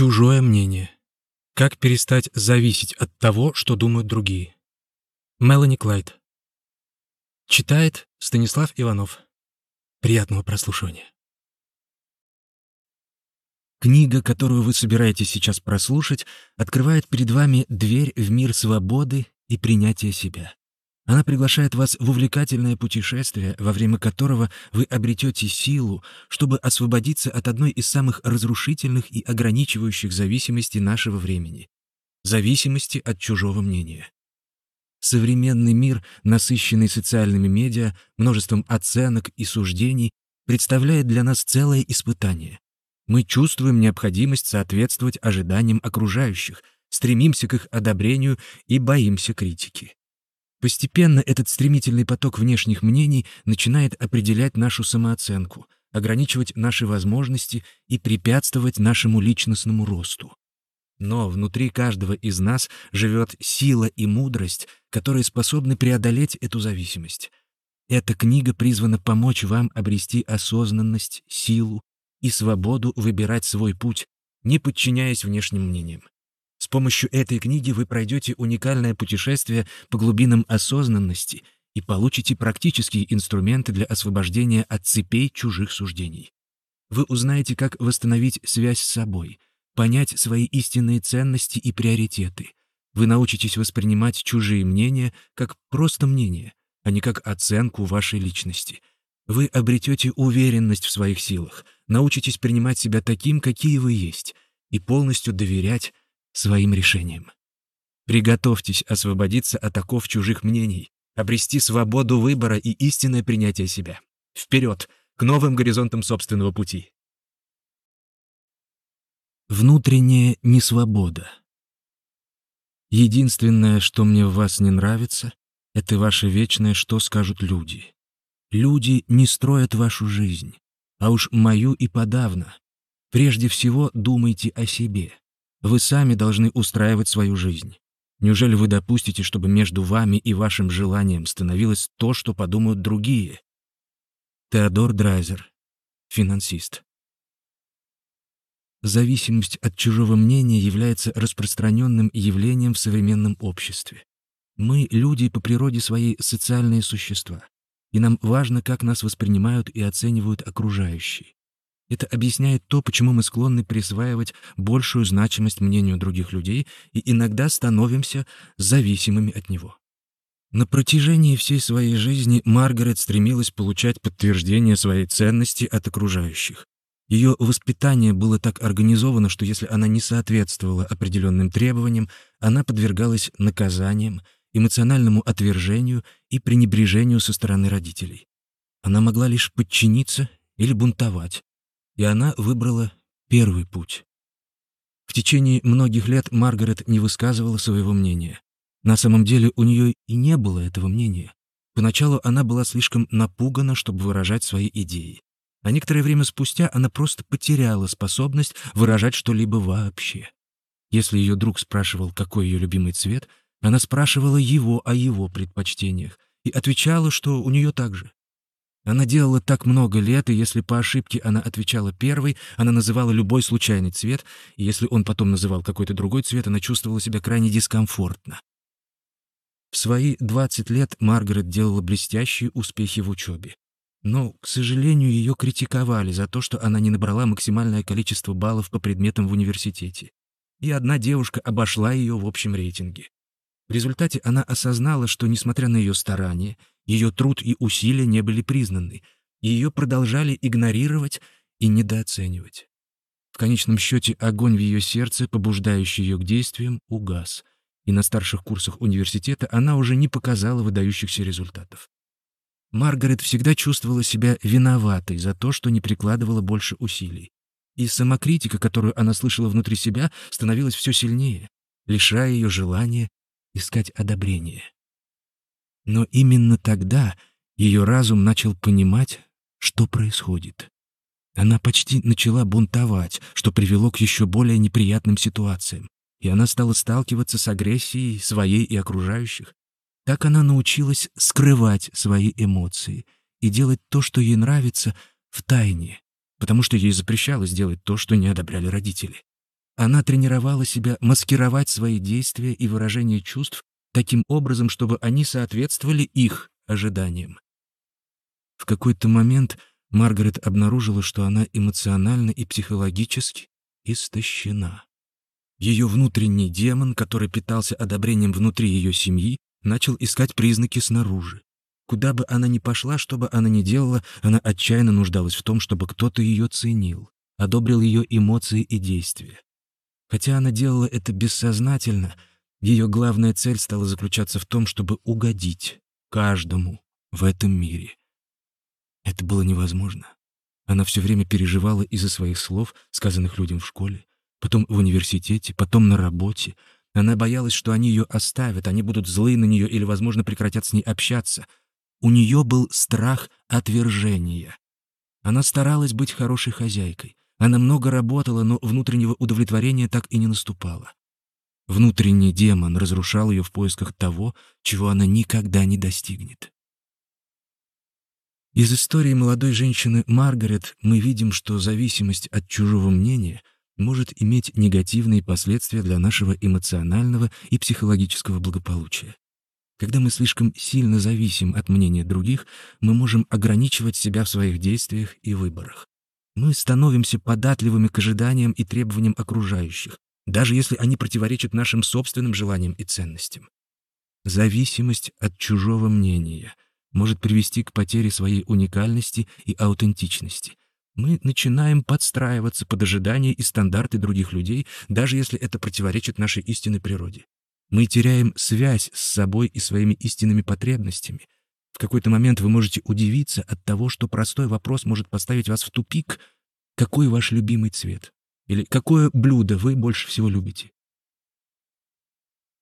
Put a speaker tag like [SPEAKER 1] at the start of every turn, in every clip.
[SPEAKER 1] Чужое мнение. Как перестать зависеть от того, что думают другие. Мелани Клайд. Читает Станислав Иванов. Приятного прослушивания. Книга, которую вы собираетесь сейчас прослушать, открывает перед вами дверь в мир свободы и принятия себя. Она приглашает вас в увлекательное путешествие, во время которого вы обретете силу, чтобы освободиться от одной из самых разрушительных и ограничивающих зависимостей нашего времени — зависимости от чужого мнения. Современный мир, насыщенный социальными медиа, множеством оценок и суждений, представляет для нас целое испытание. Мы чувствуем необходимость соответствовать ожиданиям окружающих, стремимся к их одобрению и боимся критики. Постепенно этот стремительный поток внешних мнений начинает определять нашу самооценку, ограничивать наши возможности и препятствовать нашему личностному росту. Но внутри каждого из нас живет сила и мудрость, которые способны преодолеть эту зависимость. Эта книга призвана помочь вам обрести осознанность, силу и свободу выбирать свой путь, не подчиняясь внешним мнениям. Помощью этой книги вы пройдете уникальное путешествие по глубинам осознанности и получите практические инструменты для освобождения от цепей чужих суждений. Вы узнаете, как восстановить связь с собой, понять свои истинные ценности и приоритеты. Вы научитесь воспринимать чужие мнения как просто мнение, а не как оценку вашей личности. Вы обретете уверенность в своих силах, научитесь принимать себя таким, какие вы есть, и полностью доверять своим решением. Приготовьтесь освободиться от оков чужих мнений, обрести свободу выбора и истинное принятие себя. Вперед, к новым горизонтам собственного пути. Внутренняя несвобода. Единственное, что мне в вас не нравится, это ваше вечное «что скажут люди». Люди не строят вашу жизнь, а уж мою и подавно. Прежде всего думайте о себе. Вы сами должны устраивать свою жизнь. Неужели вы допустите, чтобы между вами и вашим желанием становилось то, что подумают другие? Теодор Драйзер, финансист. Зависимость от чужого мнения является распространенным явлением в современном обществе. Мы, люди, по природе своей социальные существа, и нам важно, как нас воспринимают и оценивают окружающие. Это объясняет то, почему мы склонны присваивать большую значимость мнению других людей и иногда становимся зависимыми от него. На протяжении всей своей жизни Маргарет стремилась получать подтверждение своей ценности от окружающих. Ее воспитание было так организовано, что если она не соответствовала определенным требованиям, она подвергалась наказаниям, эмоциональному отвержению и пренебрежению со стороны родителей. Она могла лишь подчиниться или бунтовать, и она выбрала первый путь. В течение многих лет Маргарет не высказывала своего мнения. На самом деле у нее и не было этого мнения. Поначалу она была слишком напугана, чтобы выражать свои идеи. А некоторое время спустя она просто потеряла способность выражать что-либо вообще. Если ее друг спрашивал, какой ее любимый цвет, она спрашивала его о его предпочтениях и отвечала, что у нее так же. Она делала так много лет, и если по ошибке она отвечала первой, она называла любой случайный цвет, и если он потом называл какой-то другой цвет, она чувствовала себя крайне дискомфортно. В свои 20 лет Маргарет делала блестящие успехи в учебе. Но, к сожалению, ее критиковали за то, что она не набрала максимальное количество баллов по предметам в университете. И одна девушка обошла ее в общем рейтинге. В результате она осознала, что, несмотря на ее старания, ее труд и усилия не были признаны, и ее продолжали игнорировать и недооценивать. В конечном счете огонь в ее сердце, побуждающий ее к действиям, угас, и на старших курсах университета она уже не показала выдающихся результатов. Маргарет всегда чувствовала себя виноватой за то, что не прикладывала больше усилий. И самокритика, которую она слышала внутри себя, становилась все сильнее, лишая ее желания искать одобрение. Но именно тогда ее разум начал понимать, что происходит. Она почти начала бунтовать, что привело к еще более неприятным ситуациям, и она стала сталкиваться с агрессией своей и окружающих. Так она научилась скрывать свои эмоции и делать то, что ей нравится, в тайне, потому что ей запрещалось делать то, что не одобряли родители. Она тренировала себя маскировать свои действия и выражение чувств таким образом, чтобы они соответствовали их ожиданиям. В какой-то момент Маргарет обнаружила, что она эмоционально и психологически истощена. Ее внутренний демон, который питался одобрением внутри ее семьи, начал искать признаки снаружи. Куда бы она ни пошла, что бы она ни делала, она отчаянно нуждалась в том, чтобы кто-то ее ценил, одобрил ее эмоции и действия. Хотя она делала это бессознательно, ее главная цель стала заключаться в том, чтобы угодить каждому в этом мире. Это было невозможно. Она все время переживала из-за своих слов, сказанных людям в школе, потом в университете, потом на работе. Она боялась, что они ее оставят, они будут злы на нее или, возможно, прекратят с ней общаться. У нее был страх отвержения. Она старалась быть хорошей хозяйкой. Она много работала, но внутреннего удовлетворения так и не наступало. Внутренний демон разрушал ее в поисках того, чего она никогда не достигнет. Из истории молодой женщины Маргарет мы видим, что зависимость от чужого мнения может иметь негативные последствия для нашего эмоционального и психологического благополучия. Когда мы слишком сильно зависим от мнения других, мы можем ограничивать себя в своих действиях и выборах. Мы становимся податливыми к ожиданиям и требованиям окружающих, даже если они противоречат нашим собственным желаниям и ценностям. Зависимость от чужого мнения — может привести к потере своей уникальности и аутентичности. Мы начинаем подстраиваться под ожидания и стандарты других людей, даже если это противоречит нашей истинной природе. Мы теряем связь с собой и своими истинными потребностями. В какой-то момент вы можете удивиться от того, что простой вопрос может поставить вас в тупик. Какой ваш любимый цвет? Или какое блюдо вы больше всего любите?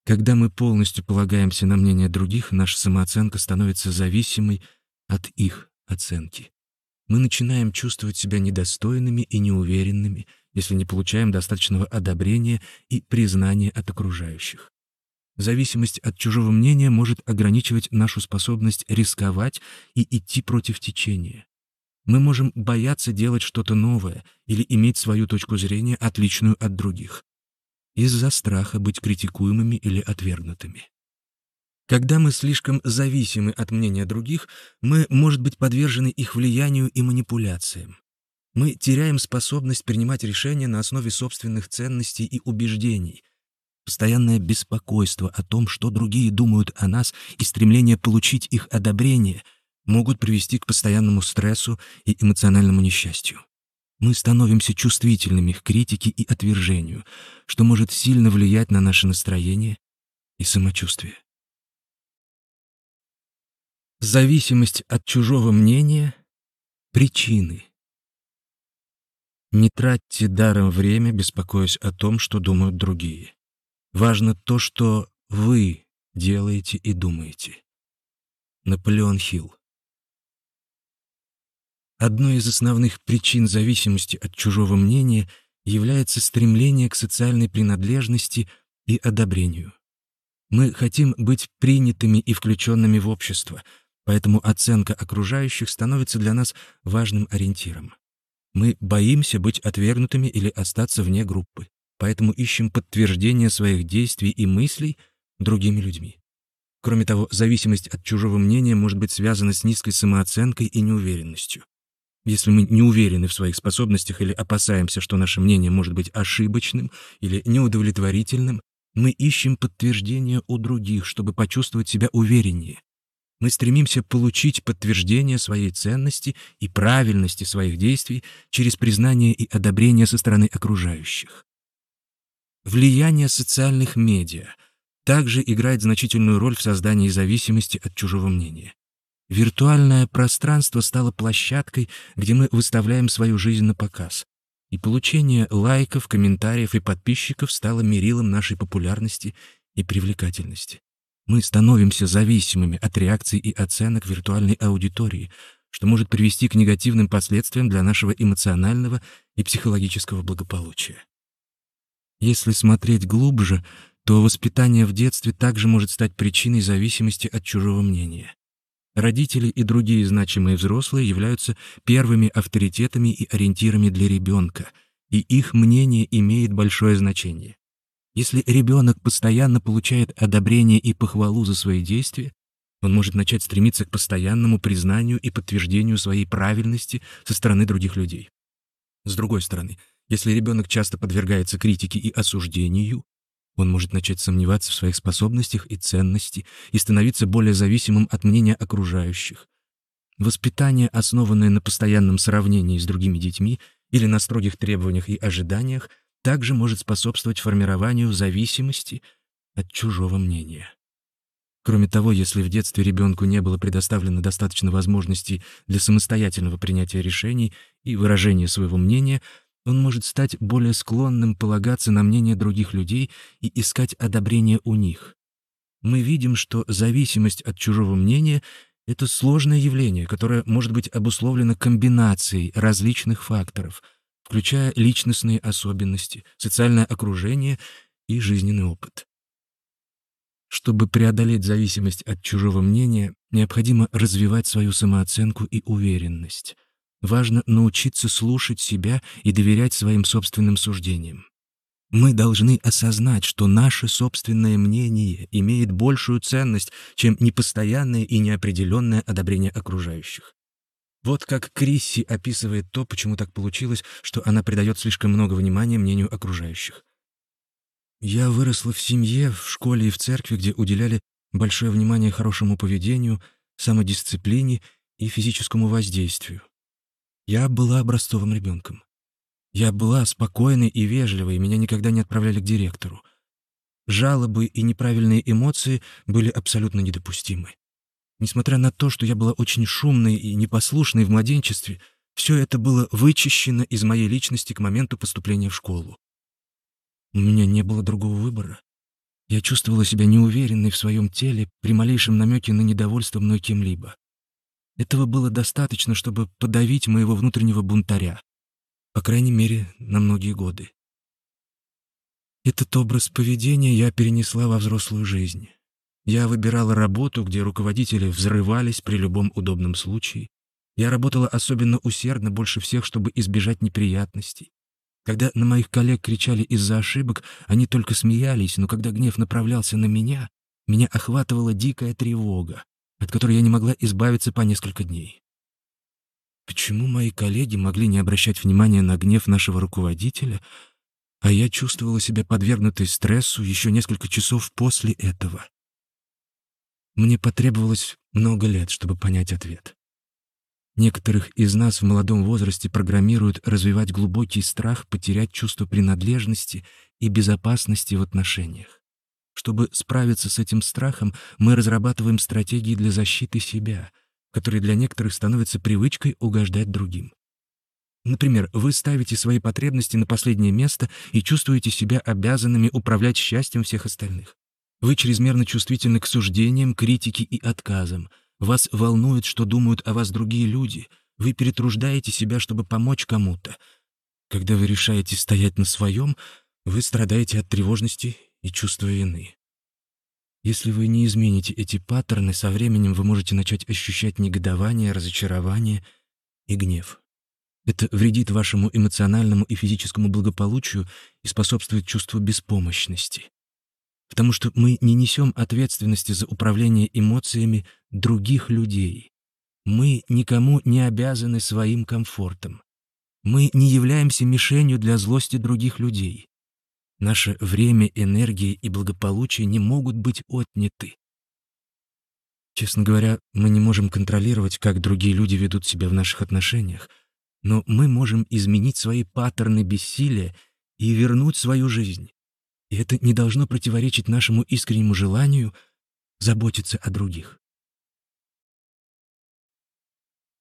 [SPEAKER 1] Когда мы полностью полагаемся на мнение других, наша самооценка становится зависимой от их оценки. Мы начинаем чувствовать себя недостойными и неуверенными, если не получаем достаточного одобрения и признания от окружающих. Зависимость от чужого мнения может ограничивать нашу способность рисковать и идти против течения. Мы можем бояться делать что-то новое или иметь свою точку зрения, отличную от других из-за страха быть критикуемыми или отвергнутыми. Когда мы слишком зависимы от мнения других, мы, может быть, подвержены их влиянию и манипуляциям. Мы теряем способность принимать решения на основе собственных ценностей и убеждений. Постоянное беспокойство о том, что другие думают о нас, и стремление получить их одобрение могут привести к постоянному стрессу и эмоциональному несчастью мы становимся чувствительными к критике и отвержению, что может сильно влиять на наше настроение и самочувствие. Зависимость от чужого мнения — причины. Не тратьте даром время, беспокоясь о том, что думают другие. Важно то, что вы делаете и думаете. Наполеон Хилл Одной из основных причин зависимости от чужого мнения является стремление к социальной принадлежности и одобрению. Мы хотим быть принятыми и включенными в общество, поэтому оценка окружающих становится для нас важным ориентиром. Мы боимся быть отвергнутыми или остаться вне группы, поэтому ищем подтверждение своих действий и мыслей другими людьми. Кроме того, зависимость от чужого мнения может быть связана с низкой самооценкой и неуверенностью. Если мы не уверены в своих способностях или опасаемся, что наше мнение может быть ошибочным или неудовлетворительным, мы ищем подтверждение у других, чтобы почувствовать себя увереннее. Мы стремимся получить подтверждение своей ценности и правильности своих действий через признание и одобрение со стороны окружающих. Влияние социальных медиа также играет значительную роль в создании зависимости от чужого мнения. Виртуальное пространство стало площадкой, где мы выставляем свою жизнь на показ. И получение лайков, комментариев и подписчиков стало мерилом нашей популярности и привлекательности. Мы становимся зависимыми от реакций и оценок виртуальной аудитории, что может привести к негативным последствиям для нашего эмоционального и психологического благополучия. Если смотреть глубже, то воспитание в детстве также может стать причиной зависимости от чужого мнения. Родители и другие значимые взрослые являются первыми авторитетами и ориентирами для ребенка, и их мнение имеет большое значение. Если ребенок постоянно получает одобрение и похвалу за свои действия, он может начать стремиться к постоянному признанию и подтверждению своей правильности со стороны других людей. С другой стороны, если ребенок часто подвергается критике и осуждению, он может начать сомневаться в своих способностях и ценности и становиться более зависимым от мнения окружающих. Воспитание, основанное на постоянном сравнении с другими детьми или на строгих требованиях и ожиданиях, также может способствовать формированию зависимости от чужого мнения. Кроме того, если в детстве ребенку не было предоставлено достаточно возможностей для самостоятельного принятия решений и выражения своего мнения, он может стать более склонным полагаться на мнение других людей и искать одобрение у них. Мы видим, что зависимость от чужого мнения — это сложное явление, которое может быть обусловлено комбинацией различных факторов, включая личностные особенности, социальное окружение и жизненный опыт. Чтобы преодолеть зависимость от чужого мнения, необходимо развивать свою самооценку и уверенность. Важно научиться слушать себя и доверять своим собственным суждениям. Мы должны осознать, что наше собственное мнение имеет большую ценность, чем непостоянное и неопределенное одобрение окружающих. Вот как Крисси описывает то, почему так получилось, что она придает слишком много внимания мнению окружающих. Я выросла в семье, в школе и в церкви, где уделяли большое внимание хорошему поведению, самодисциплине и физическому воздействию. Я была образцовым ребенком. Я была спокойной и вежливой, меня никогда не отправляли к директору. Жалобы и неправильные эмоции были абсолютно недопустимы. Несмотря на то, что я была очень шумной и непослушной в младенчестве, все это было вычищено из моей личности к моменту поступления в школу. У меня не было другого выбора. Я чувствовала себя неуверенной в своем теле при малейшем намеке на недовольство мной кем-либо. Этого было достаточно, чтобы подавить моего внутреннего бунтаря. По крайней мере, на многие годы. Этот образ поведения я перенесла во взрослую жизнь. Я выбирала работу, где руководители взрывались при любом удобном случае. Я работала особенно усердно, больше всех, чтобы избежать неприятностей. Когда на моих коллег кричали из-за ошибок, они только смеялись, но когда гнев направлялся на меня, меня охватывала дикая тревога, от которой я не могла избавиться по несколько дней. Почему мои коллеги могли не обращать внимания на гнев нашего руководителя, а я чувствовала себя подвергнутой стрессу еще несколько часов после этого? Мне потребовалось много лет, чтобы понять ответ. Некоторых из нас в молодом возрасте программируют развивать глубокий страх потерять чувство принадлежности и безопасности в отношениях. Чтобы справиться с этим страхом, мы разрабатываем стратегии для защиты себя, которые для некоторых становятся привычкой угождать другим. Например, вы ставите свои потребности на последнее место и чувствуете себя обязанными управлять счастьем всех остальных. Вы чрезмерно чувствительны к суждениям, критике и отказам — вас волнует, что думают о вас другие люди. Вы перетруждаете себя, чтобы помочь кому-то. Когда вы решаете стоять на своем, вы страдаете от тревожности и чувства вины. Если вы не измените эти паттерны, со временем вы можете начать ощущать негодование, разочарование и гнев. Это вредит вашему эмоциональному и физическому благополучию и способствует чувству беспомощности потому что мы не несем ответственности за управление эмоциями других людей. Мы никому не обязаны своим комфортом. Мы не являемся мишенью для злости других людей. Наше время, энергия и благополучие не могут быть отняты. Честно говоря, мы не можем контролировать, как другие люди ведут себя в наших отношениях, но мы можем изменить свои паттерны бессилия и вернуть свою жизнь. И это не должно противоречить нашему искреннему желанию заботиться о других.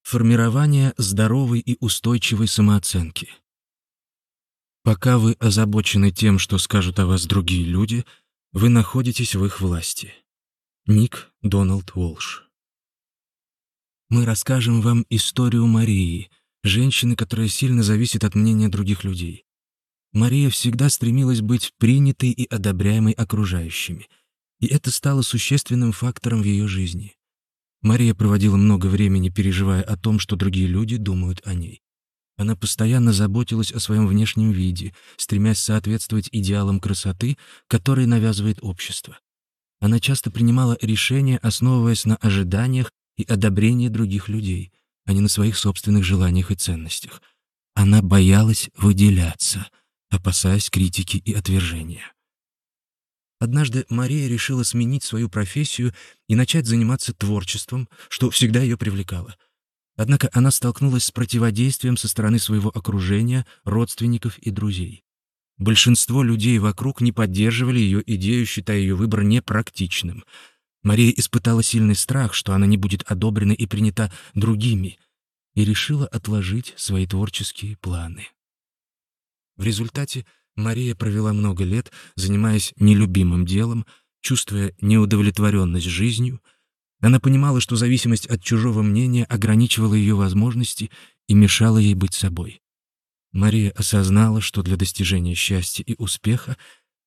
[SPEAKER 1] Формирование здоровой и устойчивой самооценки. Пока вы озабочены тем, что скажут о вас другие люди, вы находитесь в их власти. Ник Дональд Уолш. Мы расскажем вам историю Марии, женщины, которая сильно зависит от мнения других людей. Мария всегда стремилась быть принятой и одобряемой окружающими, и это стало существенным фактором в ее жизни. Мария проводила много времени, переживая о том, что другие люди думают о ней. Она постоянно заботилась о своем внешнем виде, стремясь соответствовать идеалам красоты, которые навязывает общество. Она часто принимала решения, основываясь на ожиданиях и одобрении других людей, а не на своих собственных желаниях и ценностях. Она боялась выделяться, опасаясь критики и отвержения. Однажды Мария решила сменить свою профессию и начать заниматься творчеством, что всегда ее привлекало — Однако она столкнулась с противодействием со стороны своего окружения, родственников и друзей. Большинство людей вокруг не поддерживали ее идею, считая ее выбор непрактичным. Мария испытала сильный страх, что она не будет одобрена и принята другими, и решила отложить свои творческие планы. В результате Мария провела много лет, занимаясь нелюбимым делом, чувствуя неудовлетворенность жизнью — она понимала, что зависимость от чужого мнения ограничивала ее возможности и мешала ей быть собой. Мария осознала, что для достижения счастья и успеха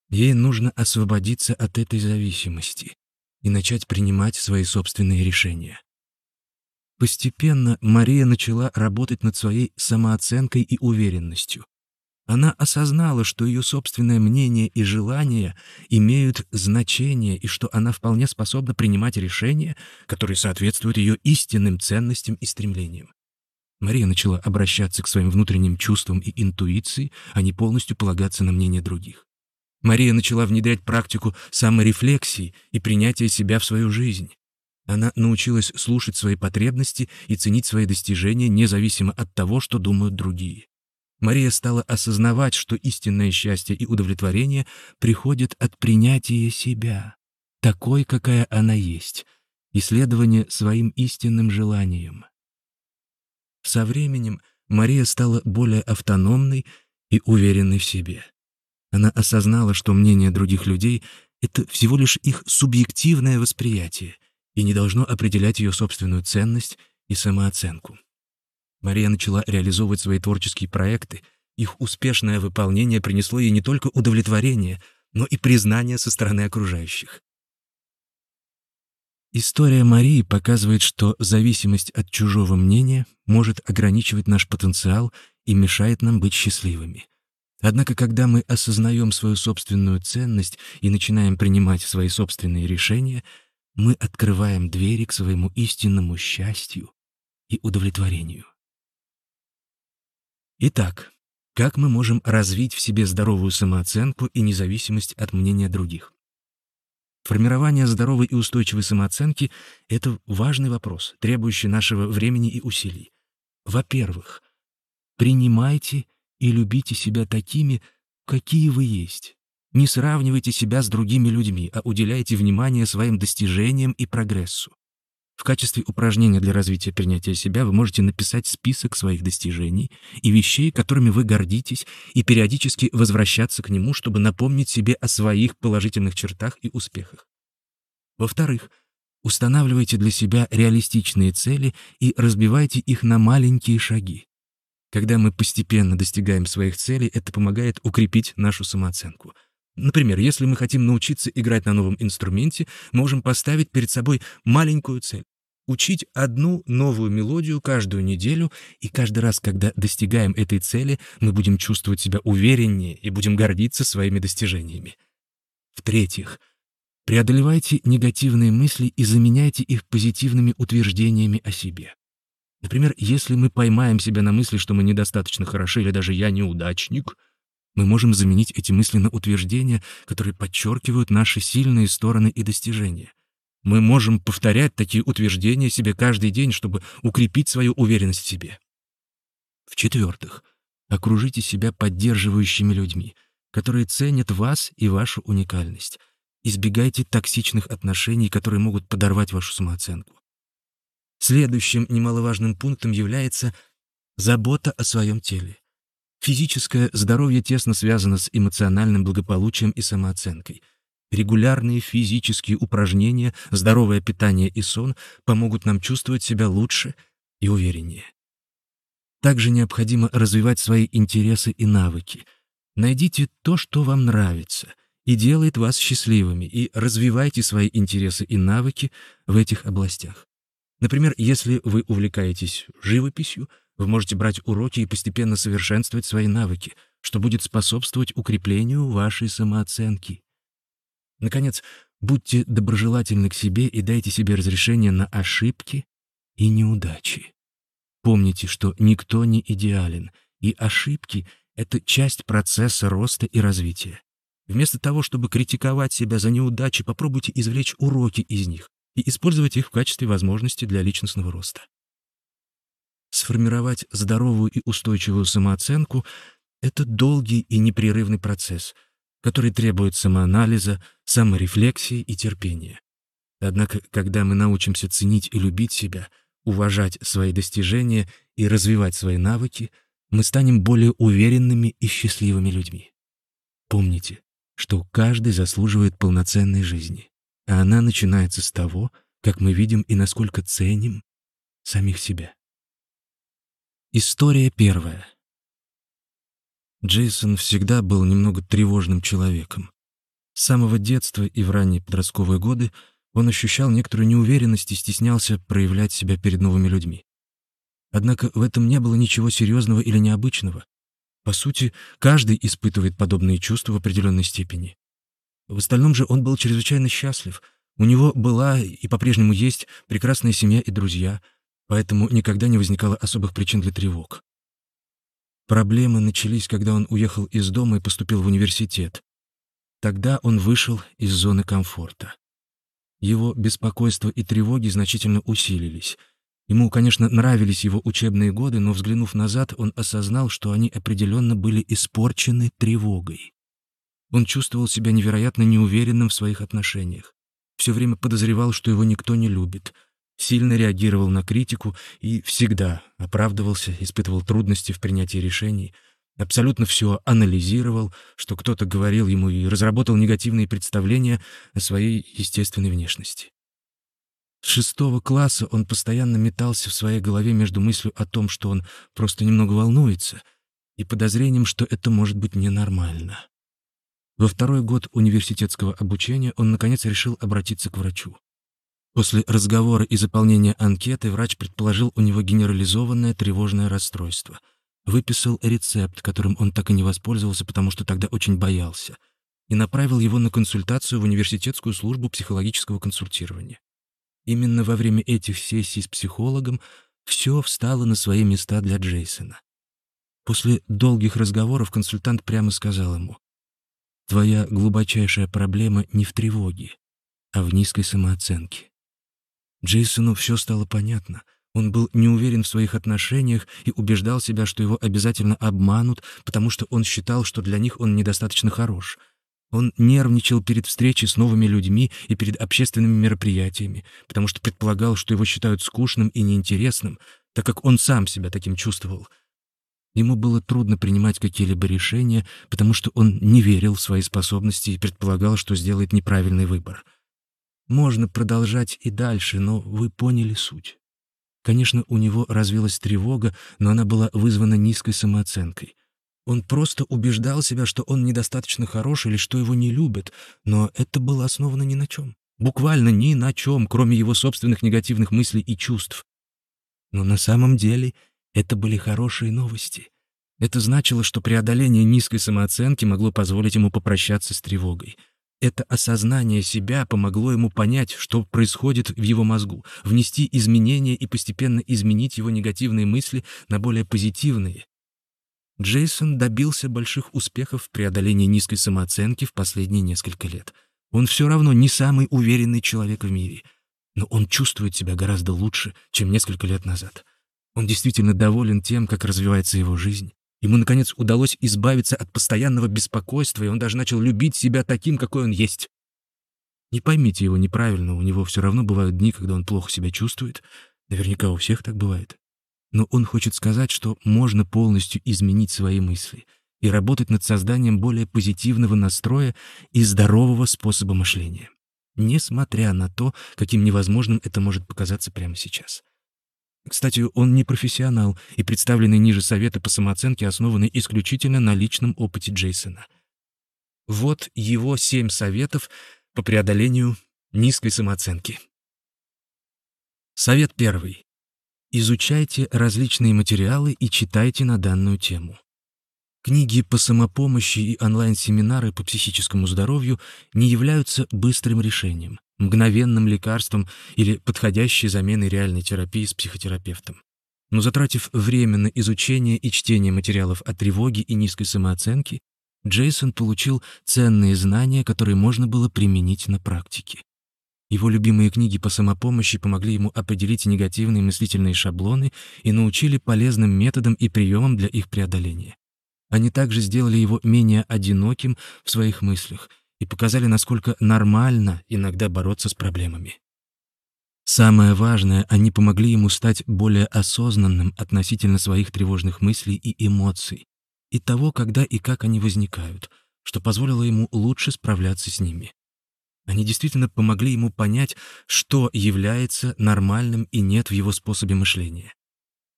[SPEAKER 1] ей нужно освободиться от этой зависимости и начать принимать свои собственные решения. Постепенно Мария начала работать над своей самооценкой и уверенностью. Она осознала, что ее собственное мнение и желания имеют значение и что она вполне способна принимать решения, которые соответствуют ее истинным ценностям и стремлениям. Мария начала обращаться к своим внутренним чувствам и интуиции, а не полностью полагаться на мнение других. Мария начала внедрять практику саморефлексии и принятия себя в свою жизнь. Она научилась слушать свои потребности и ценить свои достижения независимо от того, что думают другие. Мария стала осознавать, что истинное счастье и удовлетворение приходят от принятия себя, такой, какая она есть, исследования своим истинным желаниям. Со временем Мария стала более автономной и уверенной в себе. Она осознала, что мнение других людей — это всего лишь их субъективное восприятие и не должно определять ее собственную ценность и самооценку. Мария начала реализовывать свои творческие проекты. Их успешное выполнение принесло ей не только удовлетворение, но и признание со стороны окружающих. История Марии показывает, что зависимость от чужого мнения может ограничивать наш потенциал и мешает нам быть счастливыми. Однако, когда мы осознаем свою собственную ценность и начинаем принимать свои собственные решения, мы открываем двери к своему истинному счастью и удовлетворению. Итак, как мы можем развить в себе здоровую самооценку и независимость от мнения других? Формирование здоровой и устойчивой самооценки — это важный вопрос, требующий нашего времени и усилий. Во-первых, принимайте и любите себя такими, какие вы есть. Не сравнивайте себя с другими людьми, а уделяйте внимание своим достижениям и прогрессу. В качестве упражнения для развития принятия себя вы можете написать список своих достижений и вещей, которыми вы гордитесь, и периодически возвращаться к нему, чтобы напомнить себе о своих положительных чертах и успехах. Во-вторых, устанавливайте для себя реалистичные цели и разбивайте их на маленькие шаги. Когда мы постепенно достигаем своих целей, это помогает укрепить нашу самооценку. Например, если мы хотим научиться играть на новом инструменте, можем поставить перед собой маленькую цель учить одну новую мелодию каждую неделю, и каждый раз, когда достигаем этой цели, мы будем чувствовать себя увереннее и будем гордиться своими достижениями. В-третьих, преодолевайте негативные мысли и заменяйте их позитивными утверждениями о себе. Например, если мы поймаем себя на мысли, что мы недостаточно хороши или даже «я неудачник», мы можем заменить эти мысли на утверждения, которые подчеркивают наши сильные стороны и достижения. Мы можем повторять такие утверждения себе каждый день, чтобы укрепить свою уверенность в себе. В-четвертых, окружите себя поддерживающими людьми, которые ценят вас и вашу уникальность. Избегайте токсичных отношений, которые могут подорвать вашу самооценку. Следующим немаловажным пунктом является забота о своем теле. Физическое здоровье тесно связано с эмоциональным благополучием и самооценкой. Регулярные физические упражнения, здоровое питание и сон помогут нам чувствовать себя лучше и увереннее. Также необходимо развивать свои интересы и навыки. Найдите то, что вам нравится и делает вас счастливыми, и развивайте свои интересы и навыки в этих областях. Например, если вы увлекаетесь живописью, Вы можете брать уроки и постепенно совершенствовать свои навыки, что будет способствовать укреплению вашей самооценки. Наконец, будьте доброжелательны к себе и дайте себе разрешение на ошибки и неудачи. Помните, что никто не идеален, и ошибки — это часть процесса роста и развития. Вместо того, чтобы критиковать себя за неудачи, попробуйте извлечь уроки из них и использовать их в качестве возможности для личностного роста. Сформировать здоровую и устойчивую самооценку — это долгий и непрерывный процесс, который требует самоанализа, саморефлексии и терпения. Однако, когда мы научимся ценить и любить себя, уважать свои достижения и развивать свои навыки, мы станем более уверенными и счастливыми людьми. Помните, что каждый заслуживает полноценной жизни, а она начинается с того, как мы видим и насколько ценим самих себя. История первая. Джейсон всегда был немного тревожным человеком. С самого детства и в ранние подростковые годы он ощущал некоторую неуверенность и стеснялся проявлять себя перед новыми людьми. Однако в этом не было ничего серьезного или необычного. По сути, каждый испытывает подобные чувства в определенной степени. В остальном же он был чрезвычайно счастлив. У него была и по-прежнему есть прекрасная семья и друзья — поэтому никогда не возникало особых причин для тревог. Проблемы начались, когда он уехал из дома и поступил в университет. Тогда он вышел из зоны комфорта. Его беспокойство и тревоги значительно усилились. Ему, конечно, нравились его учебные годы, но, взглянув назад, он осознал, что они определенно были испорчены тревогой. Он чувствовал себя невероятно неуверенным в своих отношениях. Все время подозревал, что его никто не любит — сильно реагировал на критику и всегда оправдывался, испытывал трудности в принятии решений, абсолютно все анализировал, что кто-то говорил ему и разработал негативные представления о своей естественной внешности. С шестого класса он постоянно метался в своей голове между мыслью о том, что он просто немного волнуется, и подозрением, что это может быть ненормально. Во второй год университетского обучения он, наконец, решил обратиться к врачу. После разговора и заполнения анкеты врач предположил у него генерализованное тревожное расстройство. Выписал рецепт, которым он так и не воспользовался, потому что тогда очень боялся, и направил его на консультацию в университетскую службу психологического консультирования. Именно во время этих сессий с психологом все встало на свои места для Джейсона. После долгих разговоров консультант прямо сказал ему, «Твоя глубочайшая проблема не в тревоге, а в низкой самооценке. Джейсону все стало понятно. Он был не уверен в своих отношениях и убеждал себя, что его обязательно обманут, потому что он считал, что для них он недостаточно хорош. Он нервничал перед встречей с новыми людьми и перед общественными мероприятиями, потому что предполагал, что его считают скучным и неинтересным, так как он сам себя таким чувствовал. Ему было трудно принимать какие-либо решения, потому что он не верил в свои способности и предполагал, что сделает неправильный выбор — можно продолжать и дальше, но вы поняли суть. Конечно, у него развилась тревога, но она была вызвана низкой самооценкой. Он просто убеждал себя, что он недостаточно хорош или что его не любят, но это было основано ни на чем. Буквально ни на чем, кроме его собственных негативных мыслей и чувств. Но на самом деле это были хорошие новости. Это значило, что преодоление низкой самооценки могло позволить ему попрощаться с тревогой — это осознание себя помогло ему понять, что происходит в его мозгу, внести изменения и постепенно изменить его негативные мысли на более позитивные. Джейсон добился больших успехов в преодолении низкой самооценки в последние несколько лет. Он все равно не самый уверенный человек в мире, но он чувствует себя гораздо лучше, чем несколько лет назад. Он действительно доволен тем, как развивается его жизнь. Ему, наконец, удалось избавиться от постоянного беспокойства, и он даже начал любить себя таким, какой он есть. Не поймите его неправильно, у него все равно бывают дни, когда он плохо себя чувствует. Наверняка у всех так бывает. Но он хочет сказать, что можно полностью изменить свои мысли и работать над созданием более позитивного настроя и здорового способа мышления. Несмотря на то, каким невозможным это может показаться прямо сейчас. Кстати, он не профессионал, и представленные ниже советы по самооценке основаны исключительно на личном опыте Джейсона. Вот его семь советов по преодолению низкой самооценки. Совет первый. Изучайте различные материалы и читайте на данную тему. Книги по самопомощи и онлайн-семинары по психическому здоровью не являются быстрым решением, мгновенным лекарством или подходящей заменой реальной терапии с психотерапевтом. Но затратив время на изучение и чтение материалов о тревоге и низкой самооценке, Джейсон получил ценные знания, которые можно было применить на практике. Его любимые книги по самопомощи помогли ему определить негативные мыслительные шаблоны и научили полезным методам и приемам для их преодоления. Они также сделали его менее одиноким в своих мыслях и показали, насколько нормально иногда бороться с проблемами. Самое важное, они помогли ему стать более осознанным относительно своих тревожных мыслей и эмоций, и того, когда и как они возникают, что позволило ему лучше справляться с ними. Они действительно помогли ему понять, что является нормальным и нет в его способе мышления.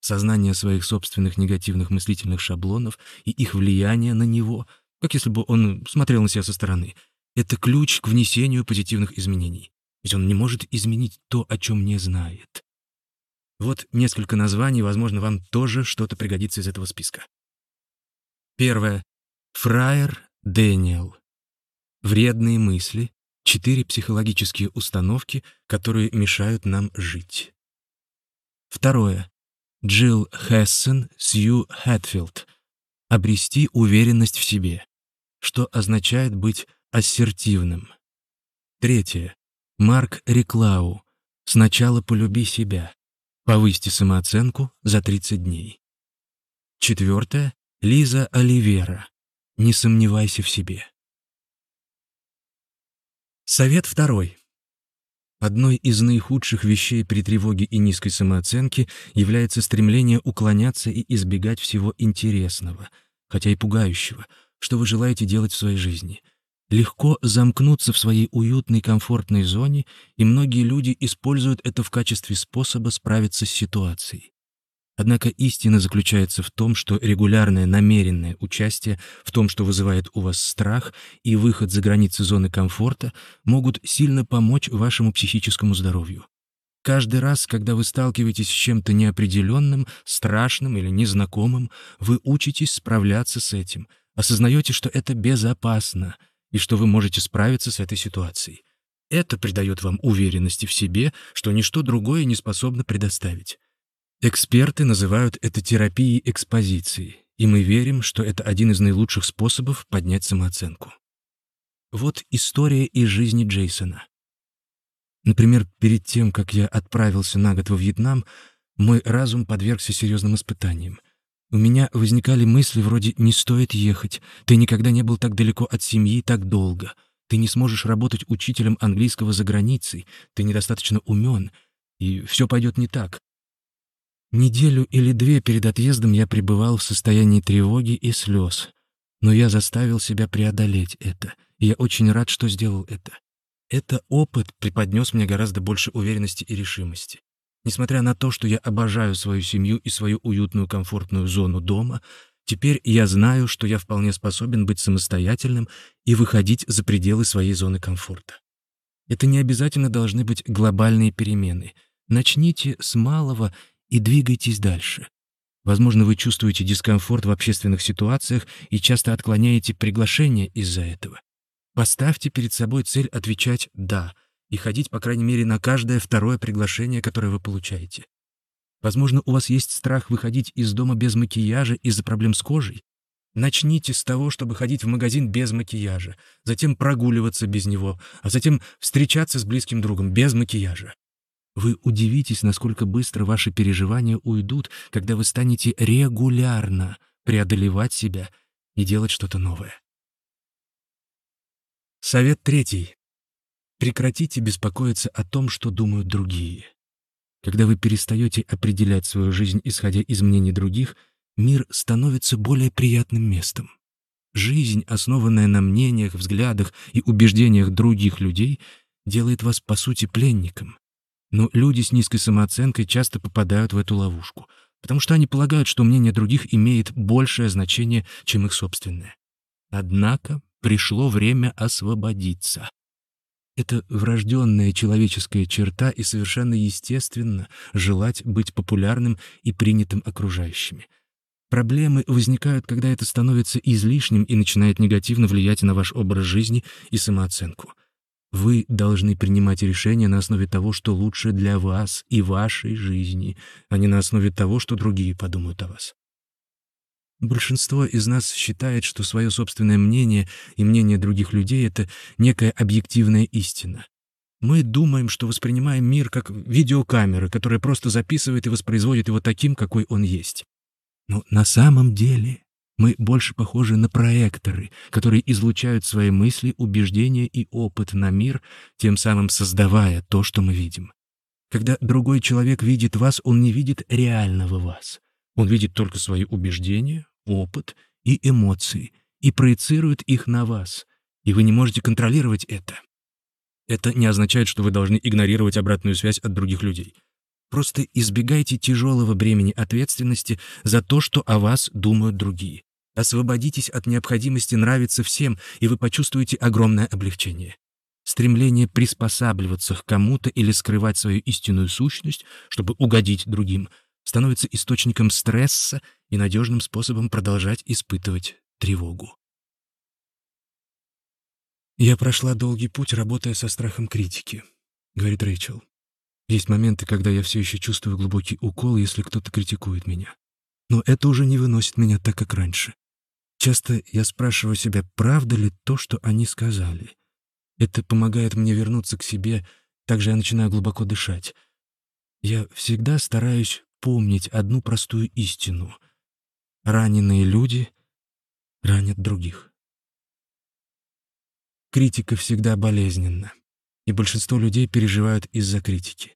[SPEAKER 1] Сознание своих собственных негативных мыслительных шаблонов и их влияние на него, как если бы он смотрел на себя со стороны, это ключ к внесению позитивных изменений. Ведь он не может изменить то, о чем не знает. Вот несколько названий, возможно, вам тоже что-то пригодится из этого списка. Первое. Фраер Дэниел. Вредные мысли, Четыре психологические установки, которые мешают нам жить. Второе. Джилл Хессен, Сью Хэтфилд. Обрести уверенность в себе, что означает быть ассертивным. Третье. Марк Реклау. Сначала полюби себя. Повысьте самооценку за 30 дней. Четвертое. Лиза Оливера. Не сомневайся в себе. Совет второй. Одной из наихудших вещей при тревоге и низкой самооценке является стремление уклоняться и избегать всего интересного, хотя и пугающего, что вы желаете делать в своей жизни. Легко замкнуться в своей уютной комфортной зоне, и многие люди используют это в качестве способа справиться с ситуацией. Однако истина заключается в том, что регулярное намеренное участие в том, что вызывает у вас страх, и выход за границы зоны комфорта могут сильно помочь вашему психическому здоровью. Каждый раз, когда вы сталкиваетесь с чем-то неопределенным, страшным или незнакомым, вы учитесь справляться с этим, осознаете, что это безопасно и что вы можете справиться с этой ситуацией. Это придает вам уверенности в себе, что ничто другое не способно предоставить. Эксперты называют это терапией экспозиции, и мы верим, что это один из наилучших способов поднять самооценку. Вот история из жизни Джейсона. Например, перед тем, как я отправился на год во Вьетнам, мой разум подвергся серьезным испытаниям. У меня возникали мысли вроде «не стоит ехать», «ты никогда не был так далеко от семьи так долго», «ты не сможешь работать учителем английского за границей», «ты недостаточно умен», и все пойдет не так. Неделю или две перед отъездом я пребывал в состоянии тревоги и слез. Но я заставил себя преодолеть это, и я очень рад, что сделал это. Это опыт преподнес мне гораздо больше уверенности и решимости. Несмотря на то, что я обожаю свою семью и свою уютную комфортную зону дома, теперь я знаю, что я вполне способен быть самостоятельным и выходить за пределы своей зоны комфорта. Это не обязательно должны быть глобальные перемены. Начните с малого и двигайтесь дальше. Возможно, вы чувствуете дискомфорт в общественных ситуациях и часто отклоняете приглашение из-за этого. Поставьте перед собой цель отвечать «да» и ходить, по крайней мере, на каждое второе приглашение, которое вы получаете. Возможно, у вас есть страх выходить из дома без макияжа из-за проблем с кожей. Начните с того, чтобы ходить в магазин без макияжа, затем прогуливаться без него, а затем встречаться с близким другом без макияжа. Вы удивитесь, насколько быстро ваши переживания уйдут, когда вы станете регулярно преодолевать себя и делать что-то новое. Совет третий. Прекратите беспокоиться о том, что думают другие. Когда вы перестаете определять свою жизнь, исходя из мнений других, мир становится более приятным местом. Жизнь, основанная на мнениях, взглядах и убеждениях других людей, делает вас, по сути, пленником, но люди с низкой самооценкой часто попадают в эту ловушку, потому что они полагают, что мнение других имеет большее значение, чем их собственное. Однако пришло время освободиться. Это врожденная человеческая черта и совершенно естественно желать быть популярным и принятым окружающими. Проблемы возникают, когда это становится излишним и начинает негативно влиять на ваш образ жизни и самооценку. Вы должны принимать решения на основе того, что лучше для вас и вашей жизни, а не на основе того, что другие подумают о вас. Большинство из нас считает, что свое собственное мнение и мнение других людей — это некая объективная истина. Мы думаем, что воспринимаем мир как видеокамера, которая просто записывает и воспроизводит его таким, какой он есть. Но на самом деле мы больше похожи на проекторы, которые излучают свои мысли, убеждения и опыт на мир, тем самым создавая то, что мы видим. Когда другой человек видит вас, он не видит реального вас. Он видит только свои убеждения, опыт и эмоции и проецирует их на вас, и вы не можете контролировать это. Это не означает, что вы должны игнорировать обратную связь от других людей. Просто избегайте тяжелого бремени ответственности за то, что о вас думают другие. Освободитесь от необходимости нравиться всем, и вы почувствуете огромное облегчение. Стремление приспосабливаться к кому-то или скрывать свою истинную сущность, чтобы угодить другим, становится источником стресса и надежным способом продолжать испытывать тревогу. «Я прошла долгий путь, работая со страхом критики», — говорит Рэйчел. Есть моменты, когда я все еще чувствую глубокий укол, если кто-то критикует меня. Но это уже не выносит меня так, как раньше. Часто я спрашиваю себя, правда ли то, что они сказали. Это помогает мне вернуться к себе, также я начинаю глубоко дышать. Я всегда стараюсь помнить одну простую истину. Раненые люди ранят других. Критика всегда болезненна и большинство людей переживают из-за критики.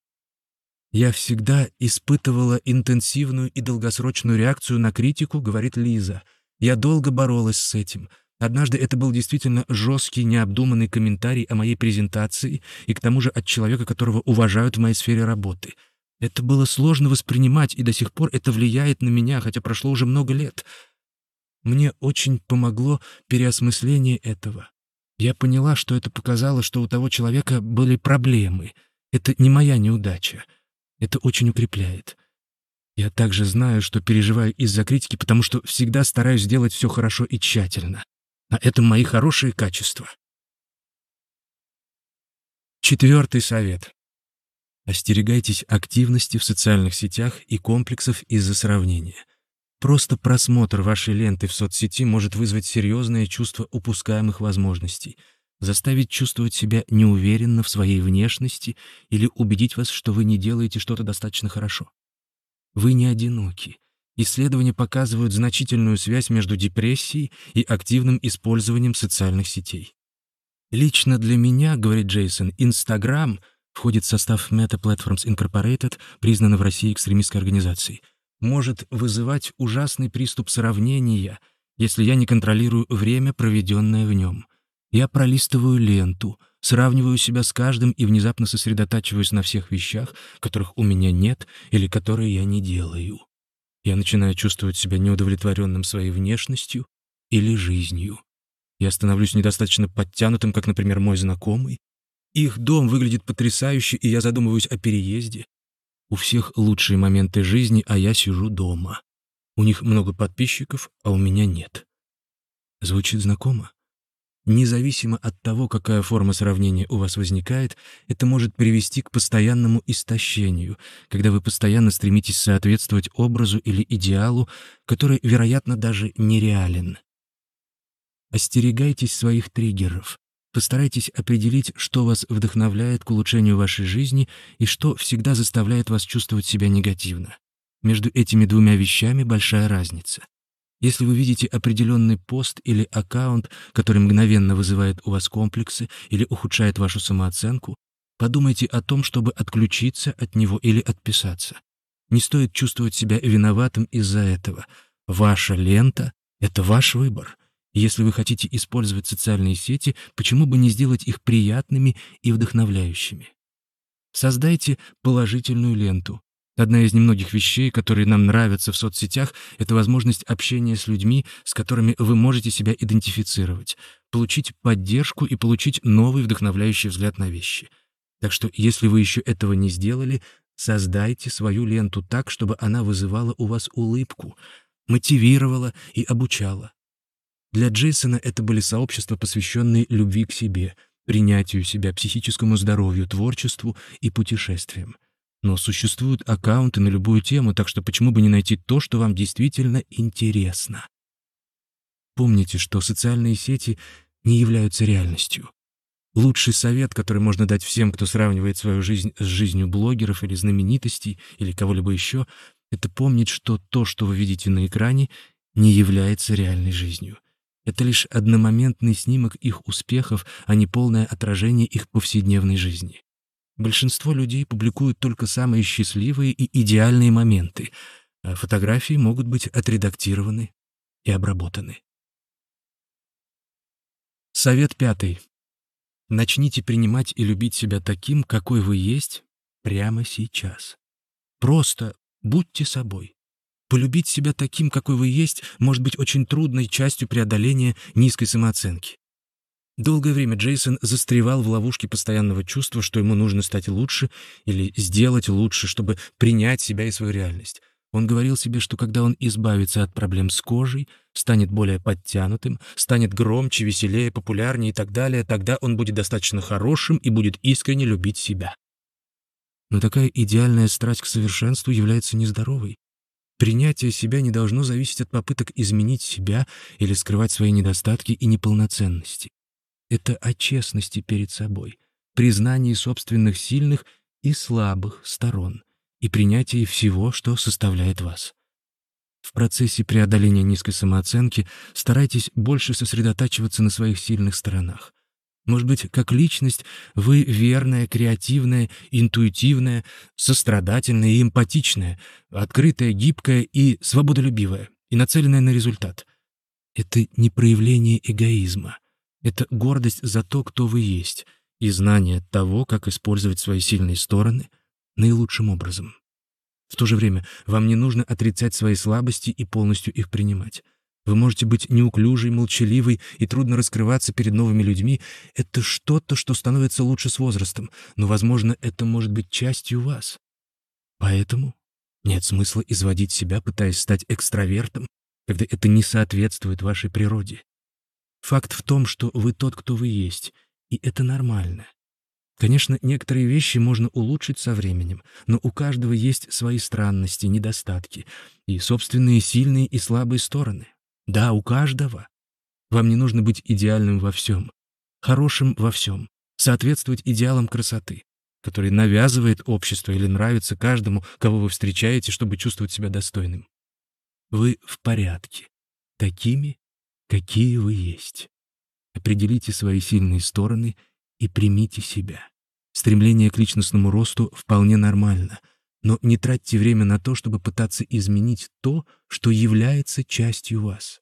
[SPEAKER 1] «Я всегда испытывала интенсивную и долгосрочную реакцию на критику», — говорит Лиза. «Я долго боролась с этим. Однажды это был действительно жесткий, необдуманный комментарий о моей презентации и к тому же от человека, которого уважают в моей сфере работы. Это было сложно воспринимать, и до сих пор это влияет на меня, хотя прошло уже много лет. Мне очень помогло переосмысление этого. Я поняла, что это показало, что у того человека были проблемы. Это не моя неудача. Это очень укрепляет. Я также знаю, что переживаю из-за критики, потому что всегда стараюсь сделать все хорошо и тщательно. А это мои хорошие качества. Четвертый совет. Остерегайтесь активности в социальных сетях и комплексов из-за сравнения. Просто просмотр вашей ленты в соцсети может вызвать серьезное чувство упускаемых возможностей, заставить чувствовать себя неуверенно в своей внешности или убедить вас, что вы не делаете что-то достаточно хорошо. Вы не одиноки. Исследования показывают значительную связь между депрессией и активным использованием социальных сетей. Лично для меня, говорит Джейсон, Инстаграм входит в состав Meta Platforms Incorporated, признанной в России экстремистской организацией — может вызывать ужасный приступ сравнения, если я не контролирую время, проведенное в нем. Я пролистываю ленту, сравниваю себя с каждым и внезапно сосредотачиваюсь на всех вещах, которых у меня нет или которые я не делаю. Я начинаю чувствовать себя неудовлетворенным своей внешностью или жизнью. Я становлюсь недостаточно подтянутым, как, например, мой знакомый. Их дом выглядит потрясающе, и я задумываюсь о переезде. У всех лучшие моменты жизни, а я сижу дома. У них много подписчиков, а у меня нет. Звучит знакомо? Независимо от того, какая форма сравнения у вас возникает, это может привести к постоянному истощению, когда вы постоянно стремитесь соответствовать образу или идеалу, который, вероятно, даже нереален. Остерегайтесь своих триггеров. Постарайтесь определить, что вас вдохновляет к улучшению вашей жизни и что всегда заставляет вас чувствовать себя негативно. Между этими двумя вещами большая разница. Если вы видите определенный пост или аккаунт, который мгновенно вызывает у вас комплексы или ухудшает вашу самооценку, подумайте о том, чтобы отключиться от него или отписаться. Не стоит чувствовать себя виноватым из-за этого. Ваша лента — это ваш выбор — если вы хотите использовать социальные сети, почему бы не сделать их приятными и вдохновляющими? Создайте положительную ленту. Одна из немногих вещей, которые нам нравятся в соцсетях, это возможность общения с людьми, с которыми вы можете себя идентифицировать, получить поддержку и получить новый вдохновляющий взгляд на вещи. Так что, если вы еще этого не сделали, создайте свою ленту так, чтобы она вызывала у вас улыбку, мотивировала и обучала. Для Джейсона это были сообщества, посвященные любви к себе, принятию себя, психическому здоровью, творчеству и путешествиям. Но существуют аккаунты на любую тему, так что почему бы не найти то, что вам действительно интересно? Помните, что социальные сети не являются реальностью. Лучший совет, который можно дать всем, кто сравнивает свою жизнь с жизнью блогеров или знаменитостей или кого-либо еще, это помнить, что то, что вы видите на экране, не является реальной жизнью. Это лишь одномоментный снимок их успехов, а не полное отражение их повседневной жизни. Большинство людей публикуют только самые счастливые и идеальные моменты, а фотографии могут быть отредактированы и обработаны. Совет пятый. Начните принимать и любить себя таким, какой вы есть прямо сейчас. Просто будьте собой. Полюбить себя таким, какой вы есть, может быть очень трудной частью преодоления низкой самооценки. Долгое время Джейсон застревал в ловушке постоянного чувства, что ему нужно стать лучше или сделать лучше, чтобы принять себя и свою реальность. Он говорил себе, что когда он избавится от проблем с кожей, станет более подтянутым, станет громче, веселее, популярнее и так далее, тогда он будет достаточно хорошим и будет искренне любить себя. Но такая идеальная страсть к совершенству является нездоровой. Принятие себя не должно зависеть от попыток изменить себя или скрывать свои недостатки и неполноценности. Это о честности перед собой, признании собственных сильных и слабых сторон и принятии всего, что составляет вас. В процессе преодоления низкой самооценки старайтесь больше сосредотачиваться на своих сильных сторонах. Может быть, как личность вы верная, креативная, интуитивная, сострадательная и эмпатичная, открытая, гибкая и свободолюбивая, и нацеленная на результат. Это не проявление эгоизма. Это гордость за то, кто вы есть, и знание того, как использовать свои сильные стороны наилучшим образом. В то же время вам не нужно отрицать свои слабости и полностью их принимать. Вы можете быть неуклюжей, молчаливой и трудно раскрываться перед новыми людьми. Это что-то, что становится лучше с возрастом, но, возможно, это может быть частью вас. Поэтому нет смысла изводить себя, пытаясь стать экстравертом, когда это не соответствует вашей природе. Факт в том, что вы тот, кто вы есть, и это нормально. Конечно, некоторые вещи можно улучшить со временем, но у каждого есть свои странности, недостатки и собственные сильные и слабые стороны. Да, у каждого. Вам не нужно быть идеальным во всем, хорошим во всем, соответствовать идеалам красоты, которые навязывает общество или нравится каждому, кого вы встречаете, чтобы чувствовать себя достойным. Вы в порядке, такими, какие вы есть. Определите свои сильные стороны и примите себя. Стремление к личностному росту вполне нормально, но не тратьте время на то, чтобы пытаться изменить то, что является частью вас.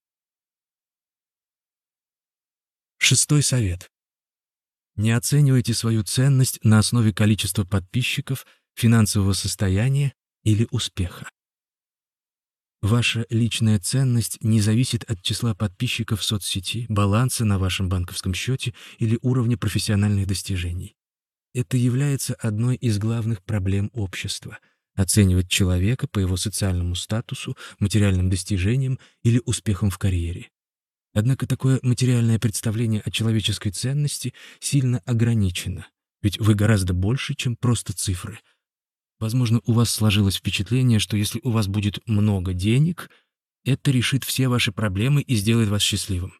[SPEAKER 1] Шестой совет. Не оценивайте свою ценность на основе количества подписчиков, финансового состояния или успеха. Ваша личная ценность не зависит от числа подписчиков в соцсети, баланса на вашем банковском счете или уровня профессиональных достижений. Это является одной из главных проблем общества — оценивать человека по его социальному статусу, материальным достижениям или успехам в карьере. Однако такое материальное представление о человеческой ценности сильно ограничено, ведь вы гораздо больше, чем просто цифры — Возможно, у вас сложилось впечатление, что если у вас будет много денег, это решит все ваши проблемы и сделает вас счастливым.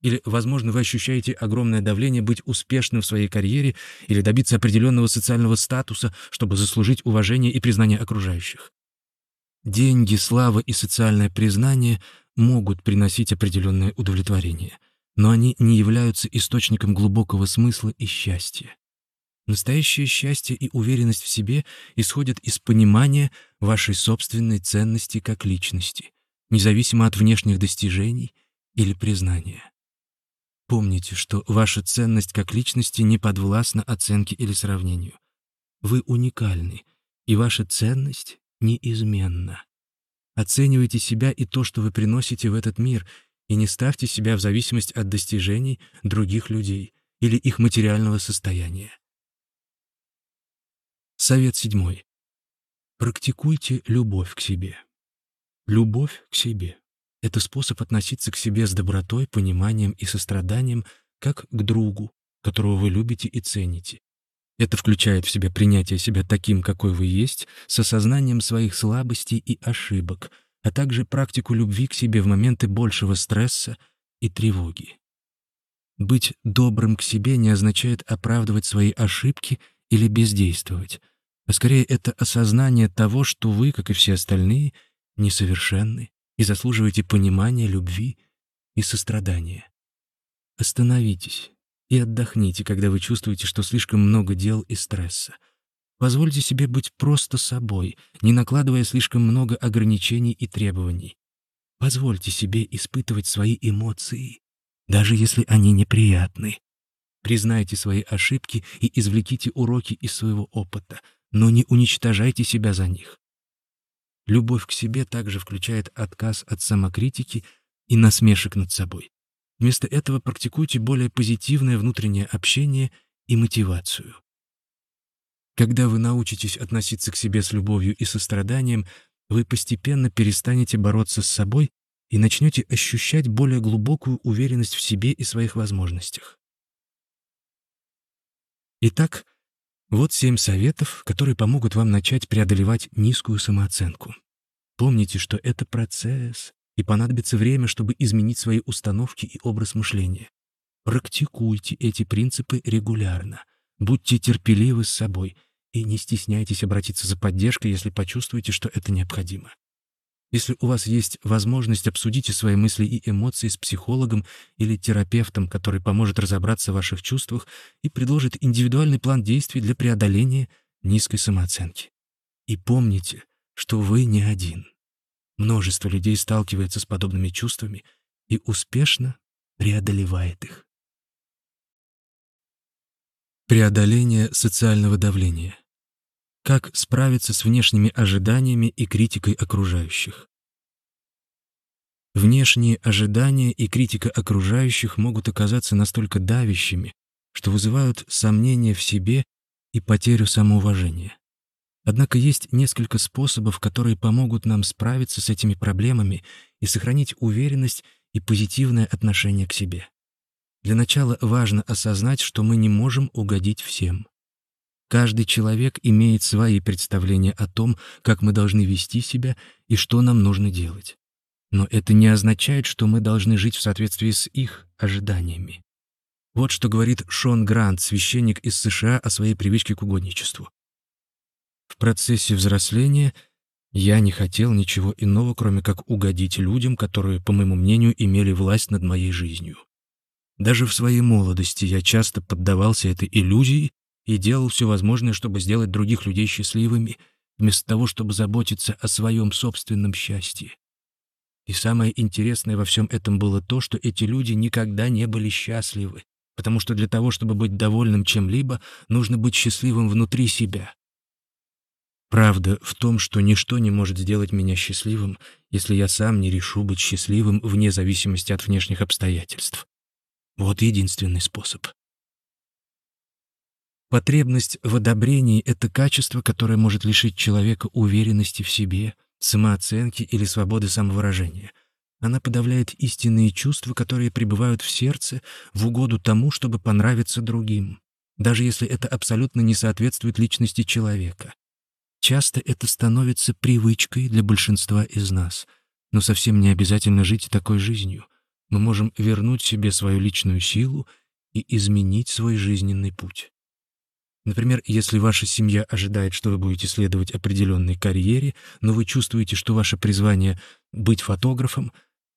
[SPEAKER 1] Или, возможно, вы ощущаете огромное давление быть успешным в своей карьере или добиться определенного социального статуса, чтобы заслужить уважение и признание окружающих. Деньги, слава и социальное признание могут приносить определенное удовлетворение, но они не являются источником глубокого смысла и счастья. Настоящее счастье и уверенность в себе исходят из понимания вашей собственной ценности как личности, независимо от внешних достижений или признания. Помните, что ваша ценность как личности не подвластна оценке или сравнению. Вы уникальны, и ваша ценность неизменна. Оценивайте себя и то, что вы приносите в этот мир, и не ставьте себя в зависимость от достижений других людей или их материального состояния. Совет седьмой. Практикуйте любовь к себе. Любовь к себе — это способ относиться к себе с добротой, пониманием и состраданием, как к другу, которого вы любите и цените. Это включает в себя принятие себя таким, какой вы есть, с осознанием своих слабостей и ошибок, а также практику любви к себе в моменты большего стресса и тревоги. Быть добрым к себе не означает оправдывать свои ошибки или бездействовать, а скорее это осознание того, что вы, как и все остальные, несовершенны и заслуживаете понимания, любви и сострадания. Остановитесь и отдохните, когда вы чувствуете, что слишком много дел и стресса. Позвольте себе быть просто собой, не накладывая слишком много ограничений и требований. Позвольте себе испытывать свои эмоции, даже если они неприятны. Признайте свои ошибки и извлеките уроки из своего опыта, но не уничтожайте себя за них. Любовь к себе также включает отказ от самокритики и насмешек над собой. Вместо этого практикуйте более позитивное внутреннее общение и мотивацию. Когда вы научитесь относиться к себе с любовью и состраданием, вы постепенно перестанете бороться с собой и начнете ощущать более глубокую уверенность в себе и своих возможностях. Итак, вот семь советов, которые помогут вам начать преодолевать низкую самооценку. Помните, что это процесс, и понадобится время, чтобы изменить свои установки и образ мышления. Практикуйте эти принципы регулярно. Будьте терпеливы с собой и не стесняйтесь обратиться за поддержкой, если почувствуете, что это необходимо. Если у вас есть возможность, обсудите свои мысли и эмоции с психологом или терапевтом, который поможет разобраться в ваших чувствах и предложит индивидуальный план действий для преодоления низкой самооценки. И помните, что вы не один. Множество людей сталкивается с подобными чувствами и успешно преодолевает их. Преодоление социального давления. Как справиться с внешними ожиданиями и критикой окружающих? Внешние ожидания и критика окружающих могут оказаться настолько давящими, что вызывают сомнения в себе и потерю самоуважения. Однако есть несколько способов, которые помогут нам справиться с этими проблемами и сохранить уверенность и позитивное отношение к себе. Для начала важно осознать, что мы не можем угодить всем. Каждый человек имеет свои представления о том, как мы должны вести себя и что нам нужно делать. Но это не означает, что мы должны жить в соответствии с их ожиданиями. Вот что говорит Шон Грант, священник из США, о своей привычке к угодничеству. В процессе взросления я не хотел ничего иного, кроме как угодить людям, которые, по моему мнению, имели власть над моей жизнью. Даже в своей молодости я часто поддавался этой иллюзии и делал все возможное, чтобы сделать других людей счастливыми, вместо того, чтобы заботиться о своем собственном счастье. И самое интересное во всем этом было то, что эти люди никогда не были счастливы, потому что для того, чтобы быть довольным чем-либо, нужно быть счастливым внутри себя. Правда в том, что ничто не может сделать меня счастливым, если я сам не решу быть счастливым вне зависимости от внешних обстоятельств. Вот единственный способ. Потребность в одобрении — это качество, которое может лишить человека уверенности в себе, самооценки или свободы самовыражения. Она подавляет истинные чувства, которые пребывают в сердце в угоду тому, чтобы понравиться другим, даже если это абсолютно не соответствует личности человека. Часто это становится привычкой для большинства из нас, но совсем не обязательно жить такой жизнью. Мы можем вернуть себе свою личную силу и изменить свой жизненный путь. Например, если ваша семья ожидает, что вы будете следовать определенной карьере, но вы чувствуете, что ваше призвание — быть фотографом,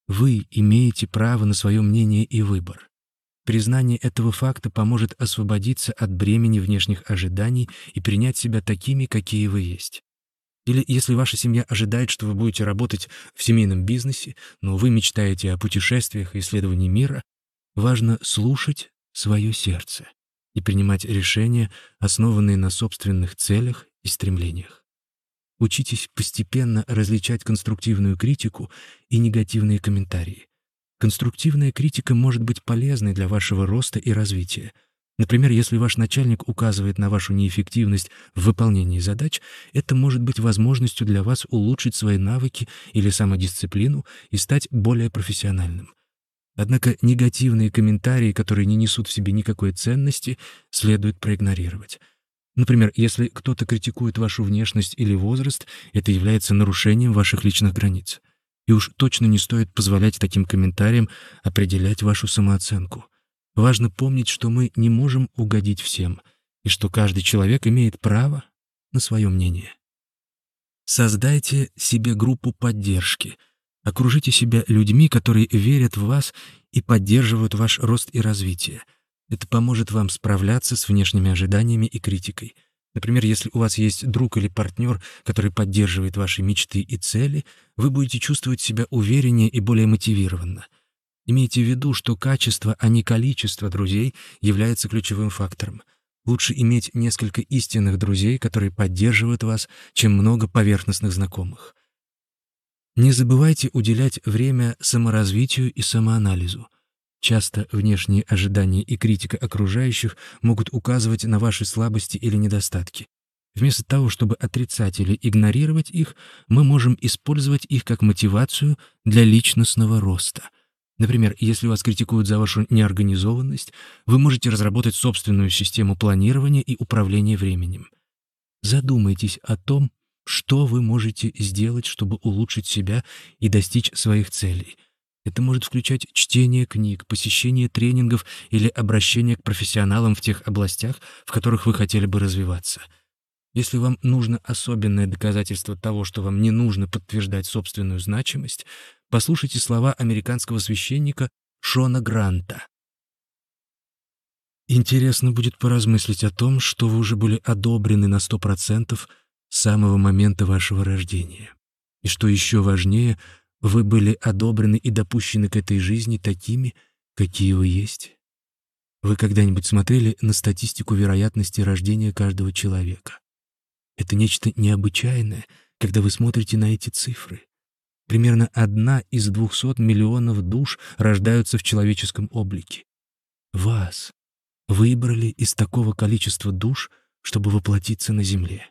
[SPEAKER 1] вы имеете право на свое мнение и выбор. Признание этого факта поможет освободиться от бремени внешних ожиданий и принять себя такими, какие вы есть. Или если ваша семья ожидает, что вы будете работать в семейном бизнесе, но вы мечтаете о путешествиях и исследовании мира, важно слушать свое сердце и принимать решения, основанные на собственных целях и стремлениях. Учитесь постепенно различать конструктивную критику и негативные комментарии. Конструктивная критика может быть полезной для вашего роста и развития. Например, если ваш начальник указывает на вашу неэффективность в выполнении задач, это может быть возможностью для вас улучшить свои навыки или самодисциплину и стать более профессиональным. Однако негативные комментарии, которые не несут в себе никакой ценности, следует проигнорировать. Например, если кто-то критикует вашу внешность или возраст, это является нарушением ваших личных границ. И уж точно не стоит позволять таким комментариям определять вашу самооценку. Важно помнить, что мы не можем угодить всем, и что каждый человек имеет право на свое мнение. Создайте себе группу поддержки. Окружите себя людьми, которые верят в вас и поддерживают ваш рост и развитие — это поможет вам справляться с внешними ожиданиями и критикой. Например, если у вас есть друг или партнер, который поддерживает ваши мечты и цели, вы будете чувствовать себя увереннее и более мотивированно. Имейте в виду, что качество, а не количество друзей является ключевым фактором. Лучше иметь несколько истинных друзей, которые поддерживают вас, чем много поверхностных знакомых. Не забывайте уделять время саморазвитию и самоанализу. Часто внешние ожидания и критика окружающих могут указывать на ваши слабости или недостатки. Вместо того, чтобы отрицать или игнорировать их, мы можем использовать их как мотивацию для личностного роста. Например, если вас критикуют за вашу неорганизованность, вы можете разработать собственную систему планирования и управления временем. Задумайтесь о том, что вы можете сделать, чтобы улучшить себя и достичь своих целей — это может включать чтение книг, посещение тренингов или обращение к профессионалам в тех областях, в которых вы хотели бы развиваться. Если вам нужно особенное доказательство того, что вам не нужно подтверждать собственную значимость, послушайте слова американского священника Шона Гранта. Интересно будет поразмыслить о том, что вы уже были одобрены на 100% самого момента вашего рождения. И что еще важнее — вы были одобрены и допущены к этой жизни такими, какие вы есть. Вы когда-нибудь смотрели на статистику вероятности рождения каждого человека? Это нечто необычайное, когда вы смотрите на эти цифры. Примерно одна из двухсот миллионов душ рождаются в человеческом облике. Вас выбрали из такого количества душ, чтобы воплотиться на Земле.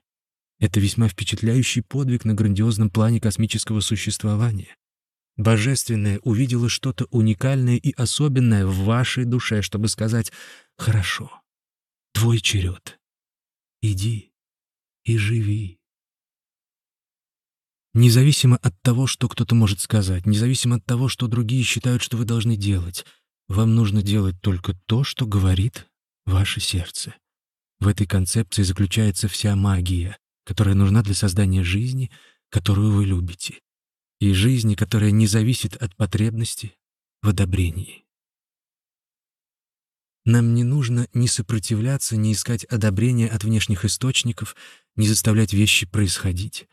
[SPEAKER 1] Это весьма впечатляющий подвиг на грандиозном плане космического существования. Божественное увидело что-то уникальное и особенное в вашей душе, чтобы сказать «Хорошо, твой черед. Иди и живи». Независимо от того, что кто-то может сказать, независимо от того, что другие считают, что вы должны делать, вам нужно делать только то, что говорит ваше сердце. В этой концепции заключается вся магия, которая нужна для создания жизни, которую вы любите и жизни, которая не зависит от потребности в одобрении. Нам не нужно ни сопротивляться, ни искать одобрения от внешних источников, ни заставлять вещи происходить.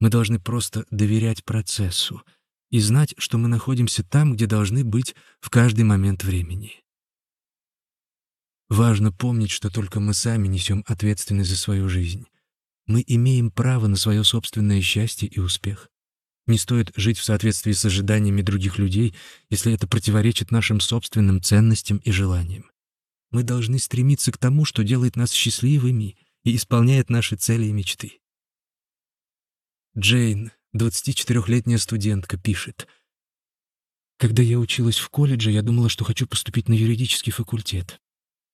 [SPEAKER 1] Мы должны просто доверять процессу и знать, что мы находимся там, где должны быть в каждый момент времени. Важно помнить, что только мы сами несем ответственность за свою жизнь. Мы имеем право на свое собственное счастье и успех. Не стоит жить в соответствии с ожиданиями других людей, если это противоречит нашим собственным ценностям и желаниям. Мы должны стремиться к тому, что делает нас счастливыми и исполняет наши цели и мечты. Джейн, 24-летняя студентка, пишет. «Когда я училась в колледже, я думала, что хочу поступить на юридический факультет.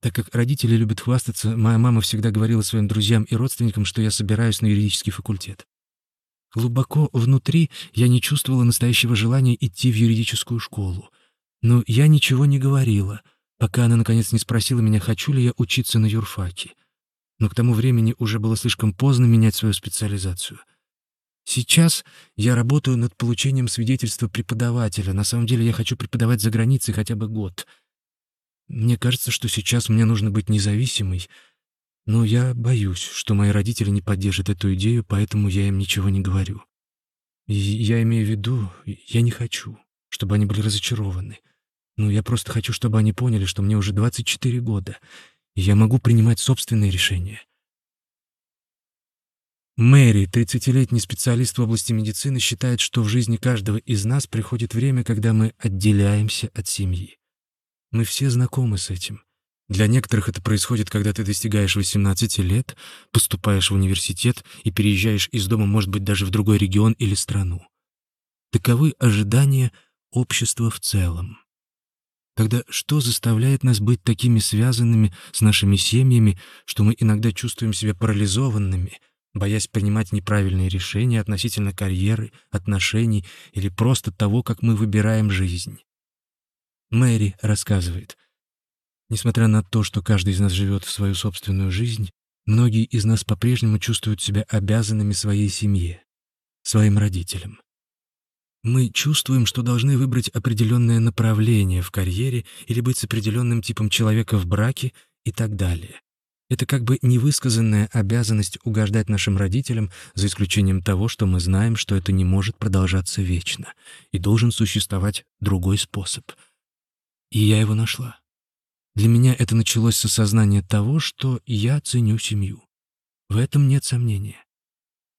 [SPEAKER 1] Так как родители любят хвастаться, моя мама всегда говорила своим друзьям и родственникам, что я собираюсь на юридический факультет. Глубоко внутри я не чувствовала настоящего желания идти в юридическую школу. Но я ничего не говорила, пока она наконец не спросила меня, хочу ли я учиться на юрфаке. Но к тому времени уже было слишком поздно менять свою специализацию. Сейчас я работаю над получением свидетельства преподавателя. На самом деле я хочу преподавать за границей хотя бы год. Мне кажется, что сейчас мне нужно быть независимой — но я боюсь, что мои родители не поддержат эту идею, поэтому я им ничего не говорю. И я имею в виду, я не хочу, чтобы они были разочарованы. Ну, я просто хочу, чтобы они поняли, что мне уже 24 года, и я могу принимать собственные решения. Мэри, 30-летний специалист в области медицины, считает, что в жизни каждого из нас приходит время, когда мы отделяемся от семьи. Мы все знакомы с этим. Для некоторых это происходит, когда ты достигаешь 18 лет, поступаешь в университет и переезжаешь из дома, может быть, даже в другой регион или страну. Таковы ожидания общества в целом. Тогда что заставляет нас быть такими связанными с нашими семьями, что мы иногда чувствуем себя парализованными, боясь принимать неправильные решения относительно карьеры, отношений или просто того, как мы выбираем жизнь. Мэри рассказывает, несмотря на то, что каждый из нас живет в свою собственную жизнь, многие из нас по-прежнему чувствуют себя обязанными своей семье, своим родителям. Мы чувствуем, что должны выбрать определенное направление в карьере или быть с определенным типом человека в браке и так далее. Это как бы невысказанная обязанность угождать нашим родителям, за исключением того, что мы знаем, что это не может продолжаться вечно, и должен существовать другой способ. И я его нашла. Для меня это началось с осознания того, что я ценю семью. В этом нет сомнения.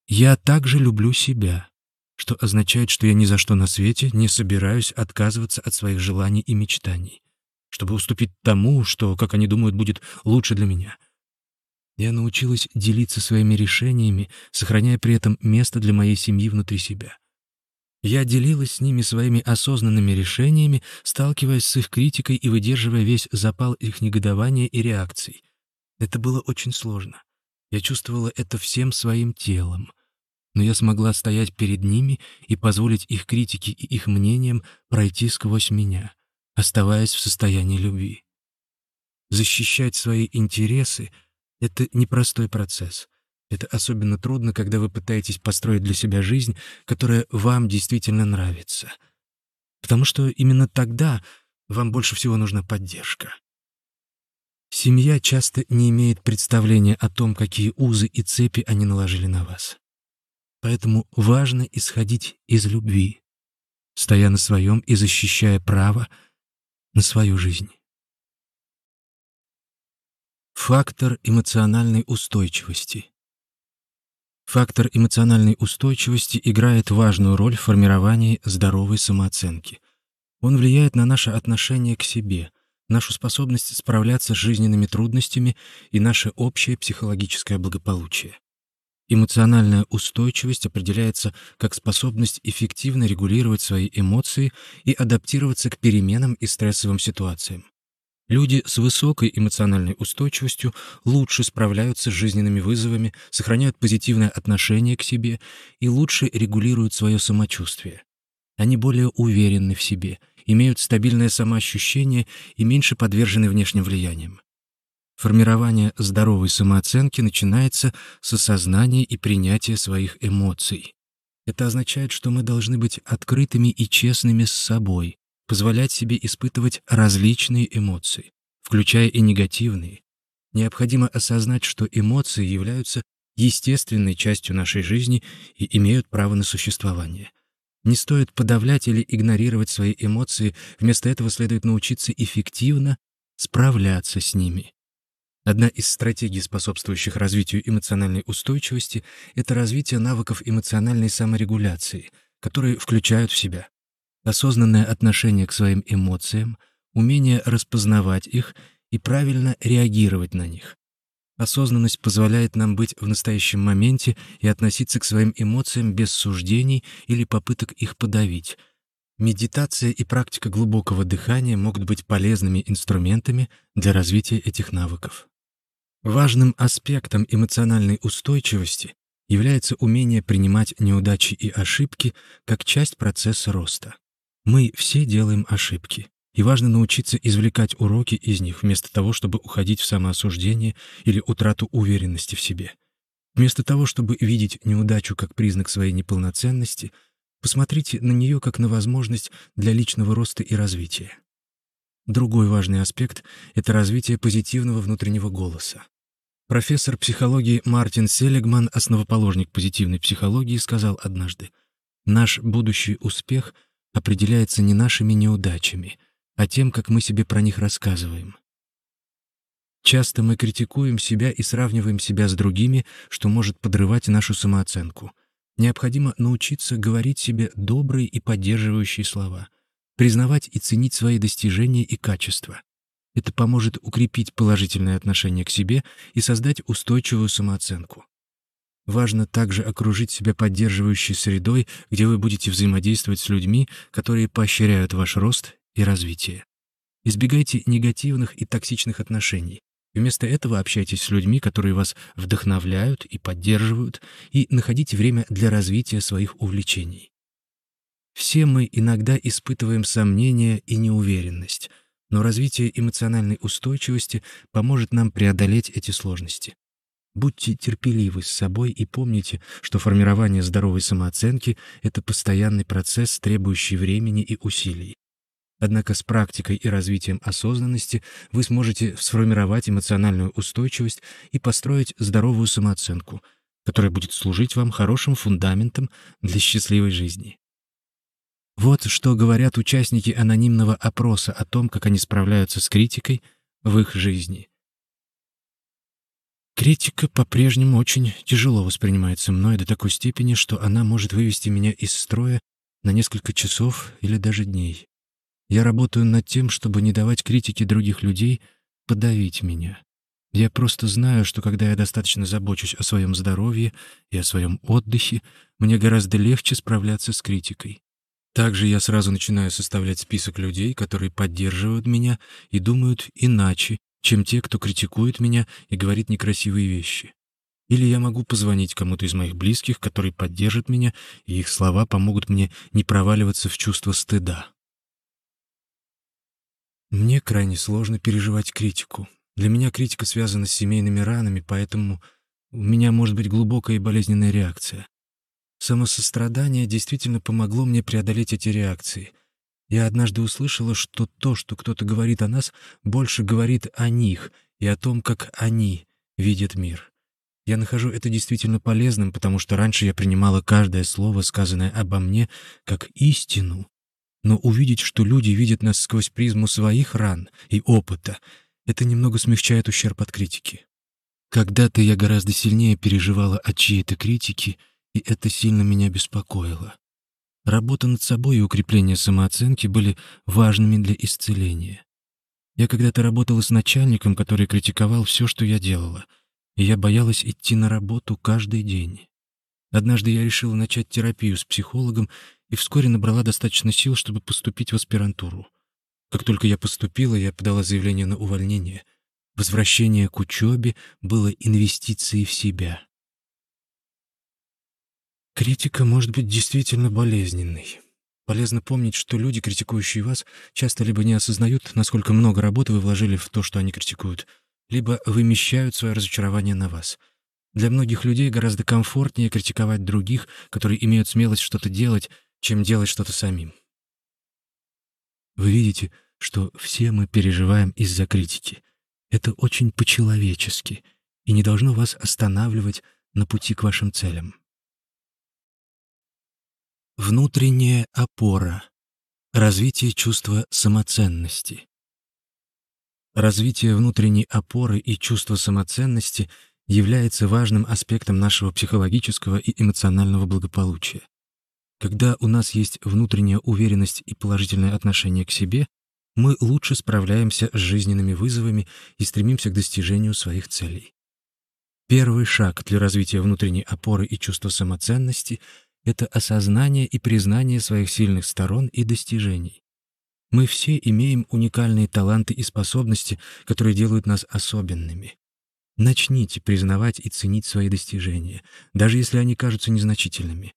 [SPEAKER 1] Я также люблю себя, что означает, что я ни за что на свете не собираюсь отказываться от своих желаний и мечтаний, чтобы уступить тому, что, как они думают, будет лучше для меня — я научилась делиться своими решениями, сохраняя при этом место для моей семьи внутри себя. Я делилась с ними своими осознанными решениями, сталкиваясь с их критикой и выдерживая весь запал их негодования и реакций. Это было очень сложно. Я чувствовала это всем своим телом. Но я смогла стоять перед ними и позволить их критике и их мнениям пройти сквозь меня, оставаясь в состоянии любви. Защищать свои интересы — это непростой процесс. Это особенно трудно, когда вы пытаетесь построить для себя жизнь, которая вам действительно нравится. Потому что именно тогда вам больше всего нужна поддержка. Семья часто не имеет представления о том, какие узы и цепи они наложили на вас. Поэтому важно исходить из любви, стоя на своем и защищая право на свою жизнь. Фактор эмоциональной устойчивости. Фактор эмоциональной устойчивости играет важную роль в формировании здоровой самооценки. Он влияет на наше отношение к себе, нашу способность справляться с жизненными трудностями и наше общее психологическое благополучие. Эмоциональная устойчивость определяется как способность эффективно регулировать свои эмоции и адаптироваться к переменам и стрессовым ситуациям. Люди с высокой эмоциональной устойчивостью лучше справляются с жизненными вызовами, сохраняют позитивное отношение к себе и лучше регулируют свое самочувствие. Они более уверены в себе, имеют стабильное самоощущение и меньше подвержены внешним влияниям. Формирование здоровой самооценки начинается с осознания и принятия своих эмоций. Это означает, что мы должны быть открытыми и честными с собой, позволять себе испытывать различные эмоции, включая и негативные. Необходимо осознать, что эмоции являются естественной частью нашей жизни и имеют право на существование. Не стоит подавлять или игнорировать свои эмоции, вместо этого следует научиться эффективно справляться с ними. Одна из стратегий, способствующих развитию эмоциональной устойчивости, это развитие навыков эмоциональной саморегуляции, которые включают в себя осознанное отношение к своим эмоциям, умение распознавать их и правильно реагировать на них. Осознанность позволяет нам быть в настоящем моменте и относиться к своим эмоциям без суждений или попыток их подавить. Медитация и практика глубокого дыхания могут быть полезными инструментами для развития этих навыков. Важным аспектом эмоциональной устойчивости является умение принимать неудачи и ошибки как часть процесса роста. Мы все делаем ошибки, и важно научиться извлекать уроки из них вместо того, чтобы уходить в самоосуждение или утрату уверенности в себе. Вместо того, чтобы видеть неудачу как признак своей неполноценности, посмотрите на нее как на возможность для личного роста и развития. Другой важный аспект — это развитие позитивного внутреннего голоса. Профессор психологии Мартин Селигман, основоположник позитивной психологии, сказал однажды, «Наш будущий успех — определяется не нашими неудачами, а тем, как мы себе про них рассказываем. Часто мы критикуем себя и сравниваем себя с другими, что может подрывать нашу самооценку. Необходимо научиться говорить себе добрые и поддерживающие слова, признавать и ценить свои достижения и качества. Это поможет укрепить положительное отношение к себе и создать устойчивую самооценку. Важно также окружить себя поддерживающей средой, где вы будете взаимодействовать с людьми, которые поощряют ваш рост и развитие. Избегайте негативных и токсичных отношений. Вместо этого общайтесь с людьми, которые вас вдохновляют и поддерживают, и находите время для развития своих увлечений. Все мы иногда испытываем сомнения и неуверенность, но развитие эмоциональной устойчивости поможет нам преодолеть эти сложности. Будьте терпеливы с собой и помните, что формирование здоровой самооценки — это постоянный процесс, требующий времени и усилий. Однако с практикой и развитием осознанности вы сможете сформировать эмоциональную устойчивость и построить здоровую самооценку, которая будет служить вам хорошим фундаментом для счастливой жизни. Вот что говорят участники анонимного опроса о том, как они справляются с критикой в их жизни. Критика по-прежнему очень тяжело воспринимается мной до такой степени, что она может вывести меня из строя на несколько часов или даже дней. Я работаю над тем, чтобы не давать критике других людей подавить меня. Я просто знаю, что когда я достаточно забочусь о своем здоровье и о своем отдыхе, мне гораздо легче справляться с критикой. Также я сразу начинаю составлять список людей, которые поддерживают меня и думают иначе, чем те, кто критикует меня и говорит некрасивые вещи. Или я могу позвонить кому-то из моих близких, который поддержит меня, и их слова помогут мне не проваливаться в чувство стыда. Мне крайне сложно переживать критику. Для меня критика связана с семейными ранами, поэтому у меня может быть глубокая и болезненная реакция. Самосострадание действительно помогло мне преодолеть эти реакции. Я однажды услышала, что то, что кто-то говорит о нас, больше говорит о них и о том, как они видят мир. Я нахожу это действительно полезным, потому что раньше я принимала каждое слово, сказанное обо мне, как истину. Но увидеть, что люди видят нас сквозь призму своих ран и опыта, это немного смягчает ущерб от критики. Когда-то я гораздо сильнее переживала от чьей-то критики, и это сильно меня беспокоило. Работа над собой и укрепление самооценки были важными для исцеления. Я когда-то работала с начальником, который критиковал все, что я делала, и я боялась идти на работу каждый день. Однажды я решила начать терапию с психологом и вскоре набрала достаточно сил, чтобы поступить в аспирантуру. Как только я поступила, я подала заявление на увольнение. Возвращение к учебе было инвестицией в себя. Критика может быть действительно болезненной. Полезно помнить, что люди, критикующие вас, часто либо не осознают, насколько много работы вы вложили в то, что они критикуют, либо вымещают свое разочарование на вас. Для многих людей гораздо комфортнее критиковать других, которые имеют смелость что-то делать, чем делать что-то самим. Вы видите, что все мы переживаем из-за критики. Это очень по-человечески и не должно вас останавливать на пути к вашим целям. Внутренняя опора. Развитие чувства самоценности. Развитие внутренней опоры и чувства самоценности является важным аспектом нашего психологического и эмоционального благополучия. Когда у нас есть внутренняя уверенность и положительное отношение к себе, мы лучше справляемся с жизненными вызовами и стремимся к достижению своих целей. Первый шаг для развития внутренней опоры и чувства самоценности — это осознание и признание своих сильных сторон и достижений. Мы все имеем уникальные таланты и способности, которые делают нас особенными. Начните признавать и ценить свои достижения, даже если они кажутся незначительными.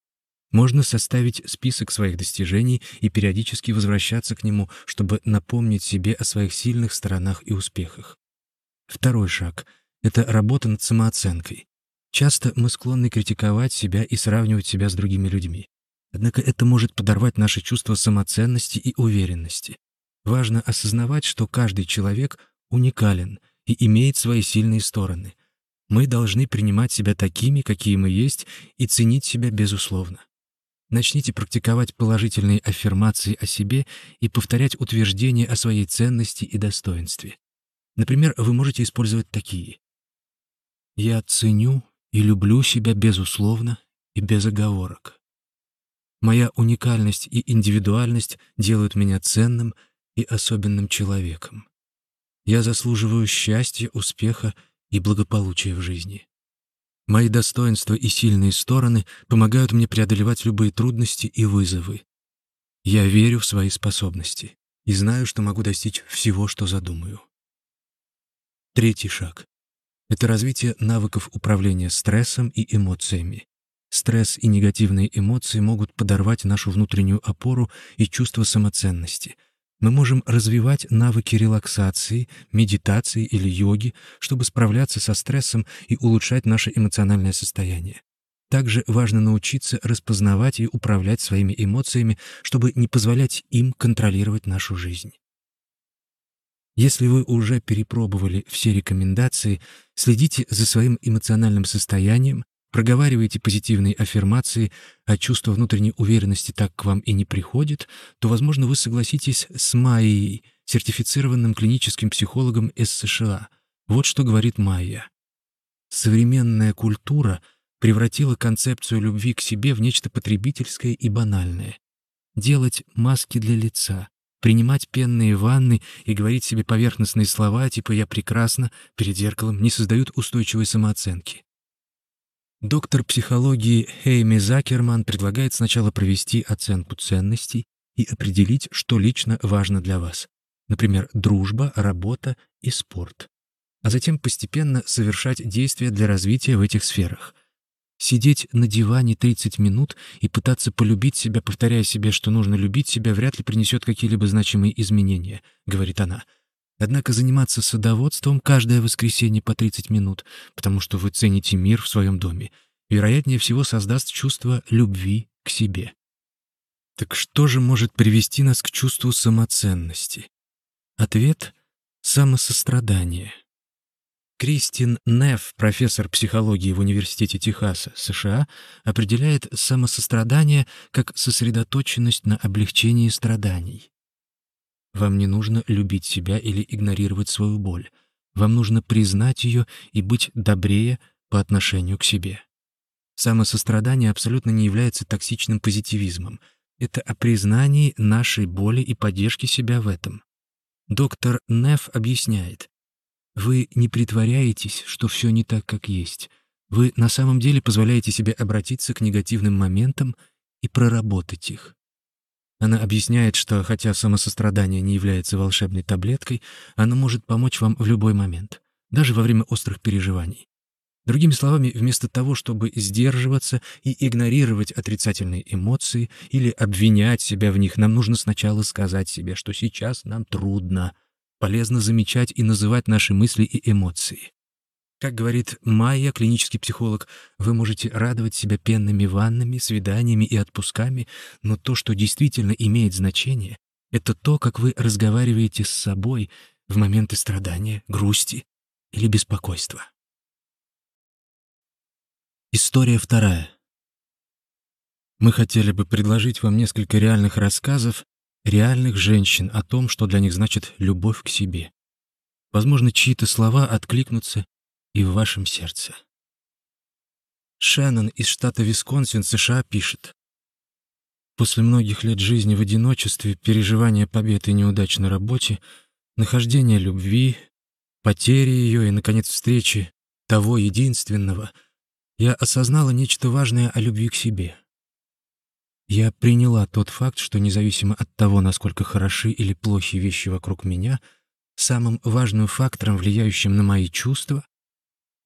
[SPEAKER 1] Можно составить список своих достижений и периодически возвращаться к нему, чтобы напомнить себе о своих сильных сторонах и успехах. Второй шаг — это работа над самооценкой. Часто мы склонны критиковать себя и сравнивать себя с другими людьми. Однако это может подорвать наше чувство самоценности и уверенности. Важно осознавать, что каждый человек уникален и имеет свои сильные стороны. Мы должны принимать себя такими, какие мы есть, и ценить себя безусловно. Начните практиковать положительные аффирмации о себе и повторять утверждения о своей ценности и достоинстве. Например, вы можете использовать такие. «Я ценю и люблю себя безусловно и без оговорок. Моя уникальность и индивидуальность делают меня ценным и особенным человеком. Я заслуживаю счастья, успеха и благополучия в жизни. Мои достоинства и сильные стороны помогают мне преодолевать любые трудности и вызовы. Я верю в свои способности и знаю, что могу достичь всего, что задумаю. Третий шаг — это развитие навыков управления стрессом и эмоциями. Стресс и негативные эмоции могут подорвать нашу внутреннюю опору и чувство самоценности. Мы можем развивать навыки релаксации, медитации или йоги, чтобы справляться со стрессом и улучшать наше эмоциональное состояние. Также важно научиться распознавать и управлять своими эмоциями, чтобы не позволять им контролировать нашу жизнь. Если вы уже перепробовали все рекомендации, следите за своим эмоциональным состоянием, проговариваете позитивные аффирмации, а чувство внутренней уверенности так к вам и не приходит, то, возможно, вы согласитесь с Майей, сертифицированным клиническим психологом из США. Вот что говорит Майя. Современная культура превратила концепцию любви к себе в нечто потребительское и банальное. Делать маски для лица, принимать пенные ванны и говорить себе поверхностные слова типа «я прекрасна» перед зеркалом не создают устойчивой самооценки. Доктор психологии Хейми Закерман предлагает сначала провести оценку ценностей и определить, что лично важно для вас. Например, дружба, работа и спорт. А затем постепенно совершать действия для развития в этих сферах. Сидеть на диване 30 минут и пытаться полюбить себя, повторяя себе, что нужно любить себя, вряд ли принесет какие-либо значимые изменения, говорит она. Однако заниматься садоводством каждое воскресенье по 30 минут, потому что вы цените мир в своем доме, вероятнее всего создаст чувство любви к себе. Так что же может привести нас к чувству самоценности? Ответ — самосострадание. Кристин Неф, профессор психологии в Университете Техаса, США, определяет самосострадание как сосредоточенность на облегчении страданий. Вам не нужно любить себя или игнорировать свою боль. Вам нужно признать ее и быть добрее по отношению к себе. Самосострадание абсолютно не является токсичным позитивизмом. Это о признании нашей боли и поддержке себя в этом. Доктор Неф объясняет, вы не притворяетесь, что все не так, как есть. Вы на самом деле позволяете себе обратиться к негативным моментам и проработать их. Она объясняет, что хотя самосострадание не является волшебной таблеткой, оно может помочь вам в любой момент, даже во время острых переживаний. Другими словами, вместо того, чтобы сдерживаться и игнорировать отрицательные эмоции или обвинять себя в них, нам нужно сначала сказать себе, что сейчас нам трудно. Полезно замечать и называть наши мысли и эмоции. Как говорит Майя, клинический психолог, вы можете радовать себя пенными ваннами, свиданиями и отпусками, но то, что действительно имеет значение, это то, как вы разговариваете с собой в моменты страдания, грусти или беспокойства. История вторая. Мы хотели бы предложить вам несколько реальных рассказов реальных женщин о том, что для них значит любовь к себе. Возможно, чьи-то слова откликнутся и в вашем сердце. Шеннон из штата Висконсин, США, пишет. После многих лет жизни в одиночестве, переживания побед и неудач на работе, нахождения любви, потери ее и, наконец, встречи того единственного, я осознала нечто важное о любви к себе. Я приняла тот факт, что независимо от того, насколько хороши или плохи вещи вокруг меня, самым важным фактором, влияющим на мои чувства,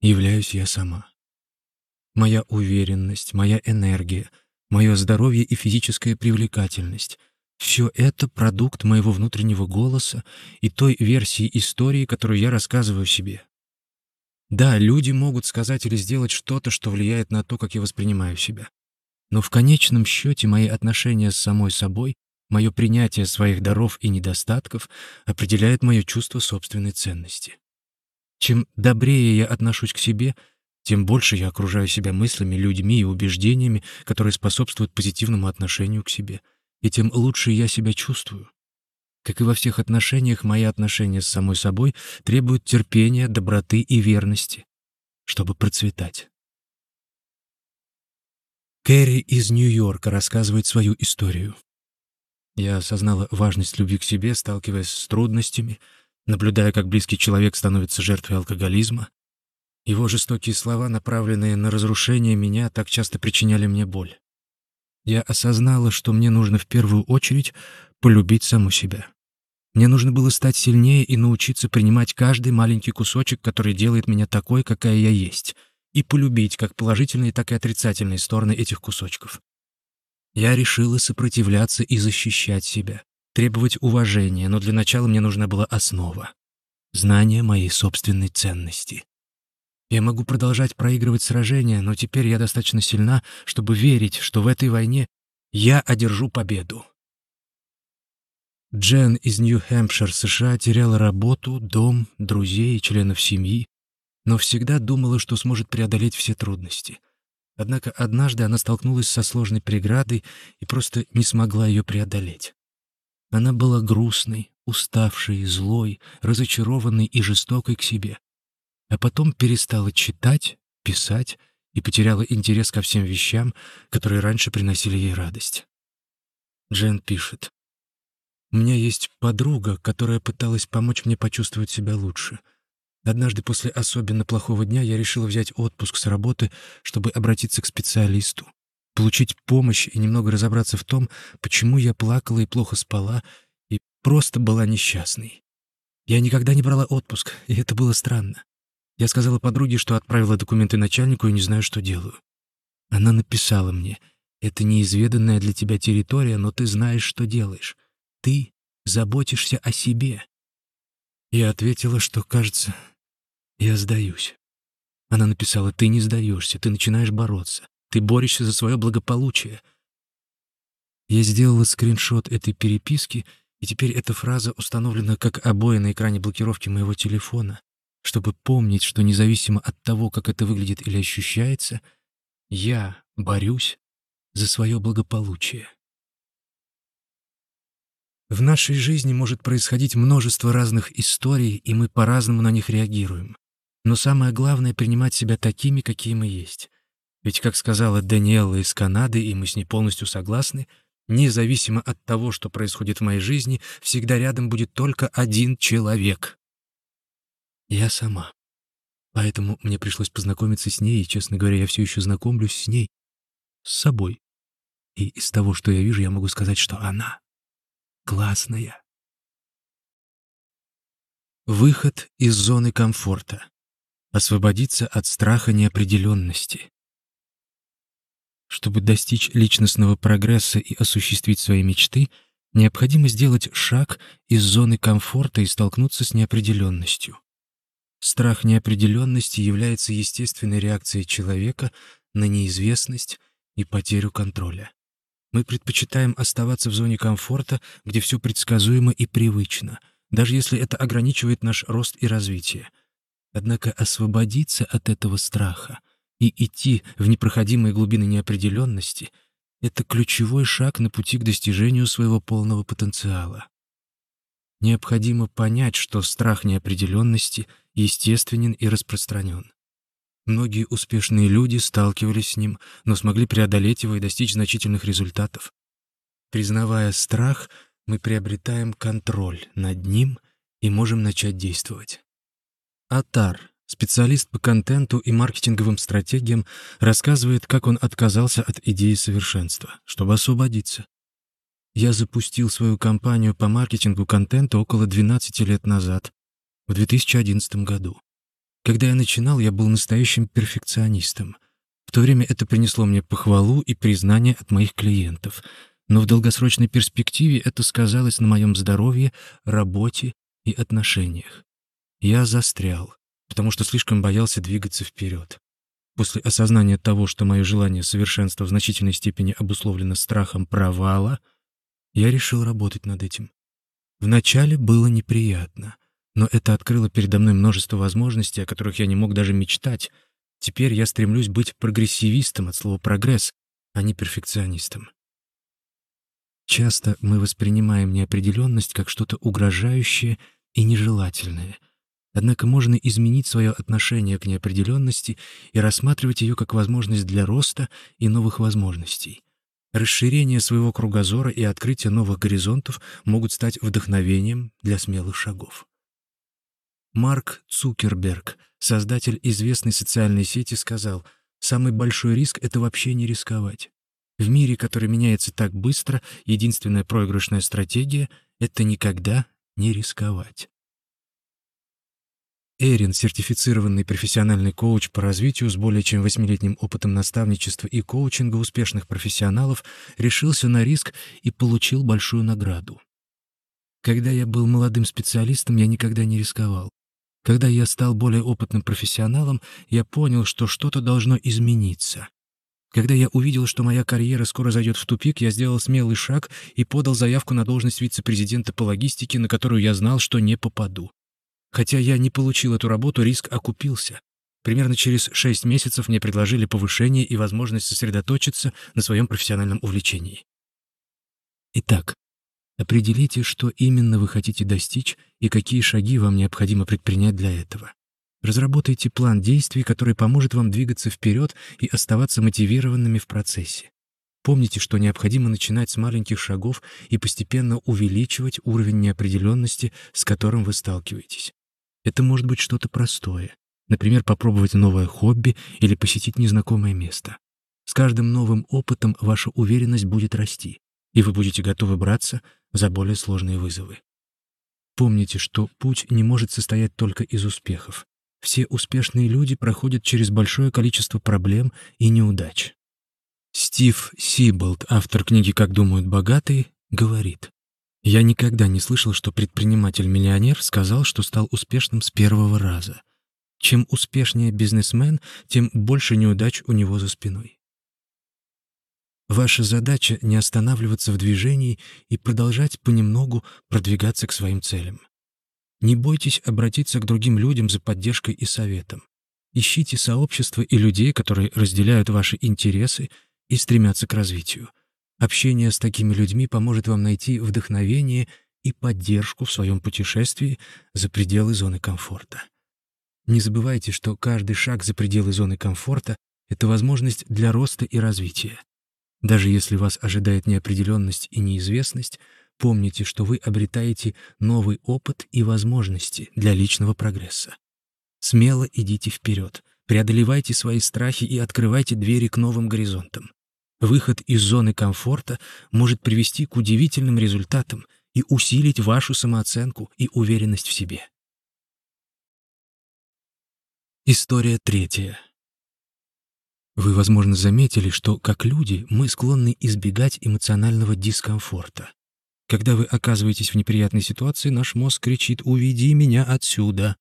[SPEAKER 1] являюсь я сама. Моя уверенность, моя энергия, мое здоровье и физическая привлекательность — все это продукт моего внутреннего голоса и той версии истории, которую я рассказываю себе. Да, люди могут сказать или сделать что-то, что влияет на то, как я воспринимаю себя. Но в конечном счете мои отношения с самой собой, мое принятие своих даров и недостатков определяет мое чувство собственной ценности. Чем добрее я отношусь к себе, тем больше я окружаю себя мыслями, людьми и убеждениями, которые способствуют позитивному отношению к себе, и тем лучше я себя чувствую. Как и во всех отношениях, мои отношения с самой собой требуют терпения, доброты и верности, чтобы процветать. Кэрри из Нью-Йорка рассказывает свою историю. Я осознала важность любви к себе, сталкиваясь с трудностями, наблюдая, как близкий человек становится жертвой алкоголизма. Его жестокие слова, направленные на разрушение меня, так часто причиняли мне боль. Я осознала, что мне нужно в первую очередь полюбить саму себя. Мне нужно было стать сильнее и научиться принимать каждый маленький кусочек, который делает меня такой, какая я есть, и полюбить как положительные, так и отрицательные стороны этих кусочков. Я решила сопротивляться и защищать себя, требовать уважения, но для начала мне нужна была основа — знание моей собственной ценности. Я могу продолжать проигрывать сражения, но теперь я достаточно сильна, чтобы верить, что в этой войне я одержу победу. Джен из Нью-Хэмпшир, США, теряла работу, дом, друзей и членов семьи, но всегда думала, что сможет преодолеть все трудности. Однако однажды она столкнулась со сложной преградой и просто не смогла ее преодолеть. Она была грустной, уставшей, злой, разочарованной и жестокой к себе а потом перестала читать, писать и потеряла интерес ко всем вещам, которые раньше приносили ей радость. Джен пишет. «У меня есть подруга, которая пыталась помочь мне почувствовать себя лучше. Однажды после особенно плохого дня я решила взять отпуск с работы, чтобы обратиться к специалисту, получить помощь и немного разобраться в том, почему я плакала и плохо спала, и просто была несчастной. Я никогда не брала отпуск, и это было странно. Я сказала подруге, что отправила документы начальнику и не знаю, что делаю. Она написала мне, «Это неизведанная для тебя территория, но ты знаешь, что делаешь. Ты заботишься о себе». Я ответила, что, кажется, я сдаюсь. Она написала, «Ты не сдаешься, ты начинаешь бороться. Ты борешься за свое благополучие». Я сделала скриншот этой переписки, и теперь эта фраза установлена как обои на экране блокировки моего телефона чтобы помнить, что независимо от того, как это выглядит или ощущается, я борюсь за свое благополучие. В нашей жизни может происходить множество разных историй, и мы по-разному на них реагируем. Но самое главное — принимать себя такими, какие мы есть. Ведь, как сказала Даниэла из Канады, и мы с ней полностью согласны, независимо от того, что происходит в моей жизни, всегда рядом будет только один человек. Я сама. Поэтому мне пришлось познакомиться с ней, и, честно говоря, я все еще знакомлюсь с ней, с собой. И из того, что я вижу, я могу сказать, что она классная. Выход из зоны комфорта. Освободиться от страха неопределенности. Чтобы достичь личностного прогресса и осуществить свои мечты, необходимо сделать шаг из зоны комфорта и столкнуться с неопределенностью. Страх неопределенности является естественной реакцией человека на неизвестность и потерю контроля. Мы предпочитаем оставаться в зоне комфорта, где все предсказуемо и привычно, даже если это ограничивает наш рост и развитие. Однако освободиться от этого страха и идти в непроходимые глубины неопределенности — это ключевой шаг на пути к достижению своего полного потенциала. Необходимо понять, что страх неопределенности естественен и распространен. Многие успешные люди сталкивались с ним, но смогли преодолеть его и достичь значительных результатов. Признавая страх, мы приобретаем контроль над ним и можем начать действовать. Атар, специалист по контенту и маркетинговым стратегиям, рассказывает, как он отказался от идеи совершенства, чтобы освободиться. Я запустил свою кампанию по маркетингу контента около 12 лет назад, в 2011 году. Когда я начинал, я был настоящим перфекционистом. В то время это принесло мне похвалу и признание от моих клиентов, но в долгосрочной перспективе это сказалось на моем здоровье, работе и отношениях. Я застрял, потому что слишком боялся двигаться вперед. После осознания того, что мое желание совершенства в значительной степени обусловлено страхом провала — я решил работать над этим. Вначале было неприятно, но это открыло передо мной множество возможностей, о которых я не мог даже мечтать. Теперь я стремлюсь быть прогрессивистом от слова «прогресс», а не перфекционистом. Часто мы воспринимаем неопределенность как что-то угрожающее и нежелательное. Однако можно изменить свое отношение к неопределенности и рассматривать ее как возможность для роста и новых возможностей. Расширение своего кругозора и открытие новых горизонтов могут стать вдохновением для смелых шагов. Марк Цукерберг, создатель известной социальной сети, сказал, «Самый большой риск — это вообще не рисковать. В мире, который меняется так быстро, единственная проигрышная стратегия — это никогда не рисковать». Эрин, сертифицированный профессиональный коуч по развитию с более чем восьмилетним опытом наставничества и коучинга успешных профессионалов, решился на риск и получил большую награду. Когда я был молодым специалистом, я никогда не рисковал. Когда я стал более опытным профессионалом, я понял, что что-то должно измениться. Когда я увидел, что моя карьера скоро зайдет в тупик, я сделал смелый шаг и подал заявку на должность вице-президента по логистике, на которую я знал, что не попаду. Хотя я не получил эту работу, риск окупился. Примерно через шесть месяцев мне предложили повышение и возможность сосредоточиться на своем профессиональном увлечении. Итак, Определите, что именно вы хотите достичь и какие шаги вам необходимо предпринять для этого. Разработайте план действий, который поможет вам двигаться вперед и оставаться мотивированными в процессе. Помните, что необходимо начинать с маленьких шагов и постепенно увеличивать уровень неопределенности, с которым вы сталкиваетесь. Это может быть что-то простое. Например, попробовать новое хобби или посетить незнакомое место. С каждым новым опытом ваша уверенность будет расти и вы будете готовы браться за более сложные вызовы. Помните, что путь не может состоять только из успехов. Все успешные люди проходят через большое количество проблем и неудач. Стив Сиболт, автор книги «Как думают богатые», говорит, «Я никогда не слышал, что предприниматель-миллионер сказал, что стал успешным с первого раза. Чем успешнее бизнесмен, тем больше неудач у него за спиной. Ваша задача — не останавливаться в движении и продолжать понемногу продвигаться к своим целям. Не бойтесь обратиться к другим людям за поддержкой и советом. Ищите сообщества и людей, которые разделяют ваши интересы и стремятся к развитию. Общение с такими людьми поможет вам найти вдохновение и поддержку в своем путешествии за пределы зоны комфорта. Не забывайте, что каждый шаг за пределы зоны комфорта — это возможность для роста и развития. Даже если вас ожидает неопределенность и неизвестность, помните, что вы обретаете новый опыт и возможности для личного прогресса. Смело идите вперед, преодолевайте свои страхи и открывайте двери к новым горизонтам. Выход из зоны комфорта может привести к удивительным результатам и усилить вашу самооценку и уверенность в себе. История третья. Вы, возможно, заметили, что, как люди, мы склонны избегать эмоционального дискомфорта. Когда вы оказываетесь в неприятной ситуации, наш мозг кричит «Уведи меня отсюда!».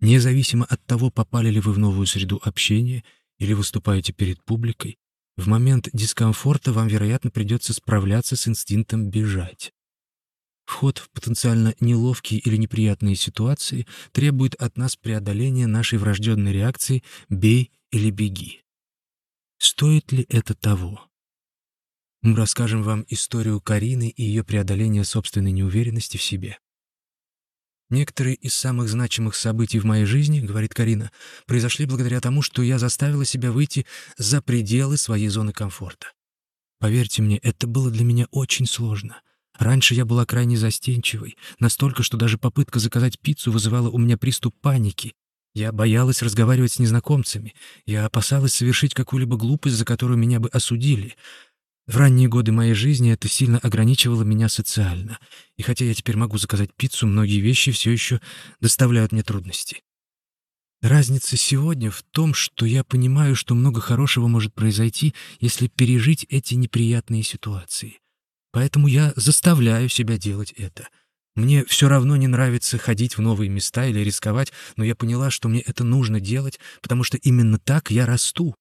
[SPEAKER 1] Независимо от того, попали ли вы в новую среду общения или выступаете перед публикой, в момент дискомфорта вам, вероятно, придется справляться с инстинктом бежать. Вход в потенциально неловкие или неприятные ситуации требует от нас преодоления нашей врожденной реакции «бей или беги». Стоит ли это того? Мы расскажем вам историю Карины и ее преодоления собственной неуверенности в себе. Некоторые из самых значимых событий в моей жизни, говорит Карина, произошли благодаря тому, что я заставила себя выйти за пределы своей зоны комфорта. Поверьте мне, это было для меня очень сложно. Раньше я была крайне застенчивой, настолько, что даже попытка заказать пиццу вызывала у меня приступ паники, я боялась разговаривать с незнакомцами. Я опасалась совершить какую-либо глупость, за которую меня бы осудили. В ранние годы моей жизни это сильно ограничивало меня социально. И хотя я теперь могу заказать пиццу, многие вещи все еще доставляют мне трудности. Разница сегодня в том, что я понимаю, что много хорошего может произойти, если пережить эти неприятные ситуации. Поэтому я заставляю себя делать это — мне все равно не нравится ходить в новые места или рисковать, но я поняла, что мне это нужно делать, потому что именно так я расту.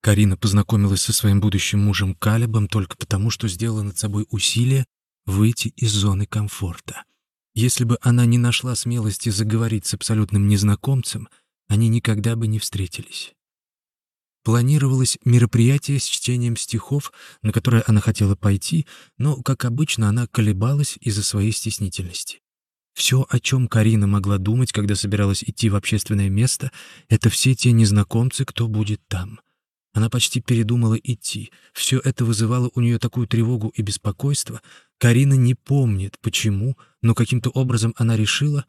[SPEAKER 1] Карина познакомилась со своим будущим мужем Калебом только потому, что сделала над собой усилие выйти из зоны комфорта. Если бы она не нашла смелости заговорить с абсолютным незнакомцем, они никогда бы не встретились. Планировалось мероприятие с чтением стихов, на которое она хотела пойти, но, как обычно, она колебалась из-за своей стеснительности. Все, о чем Карина могла думать, когда собиралась идти в общественное место, это все те незнакомцы, кто будет там. Она почти передумала идти. Все это вызывало у нее такую тревогу и беспокойство. Карина не помнит, почему, но каким-то образом она решила...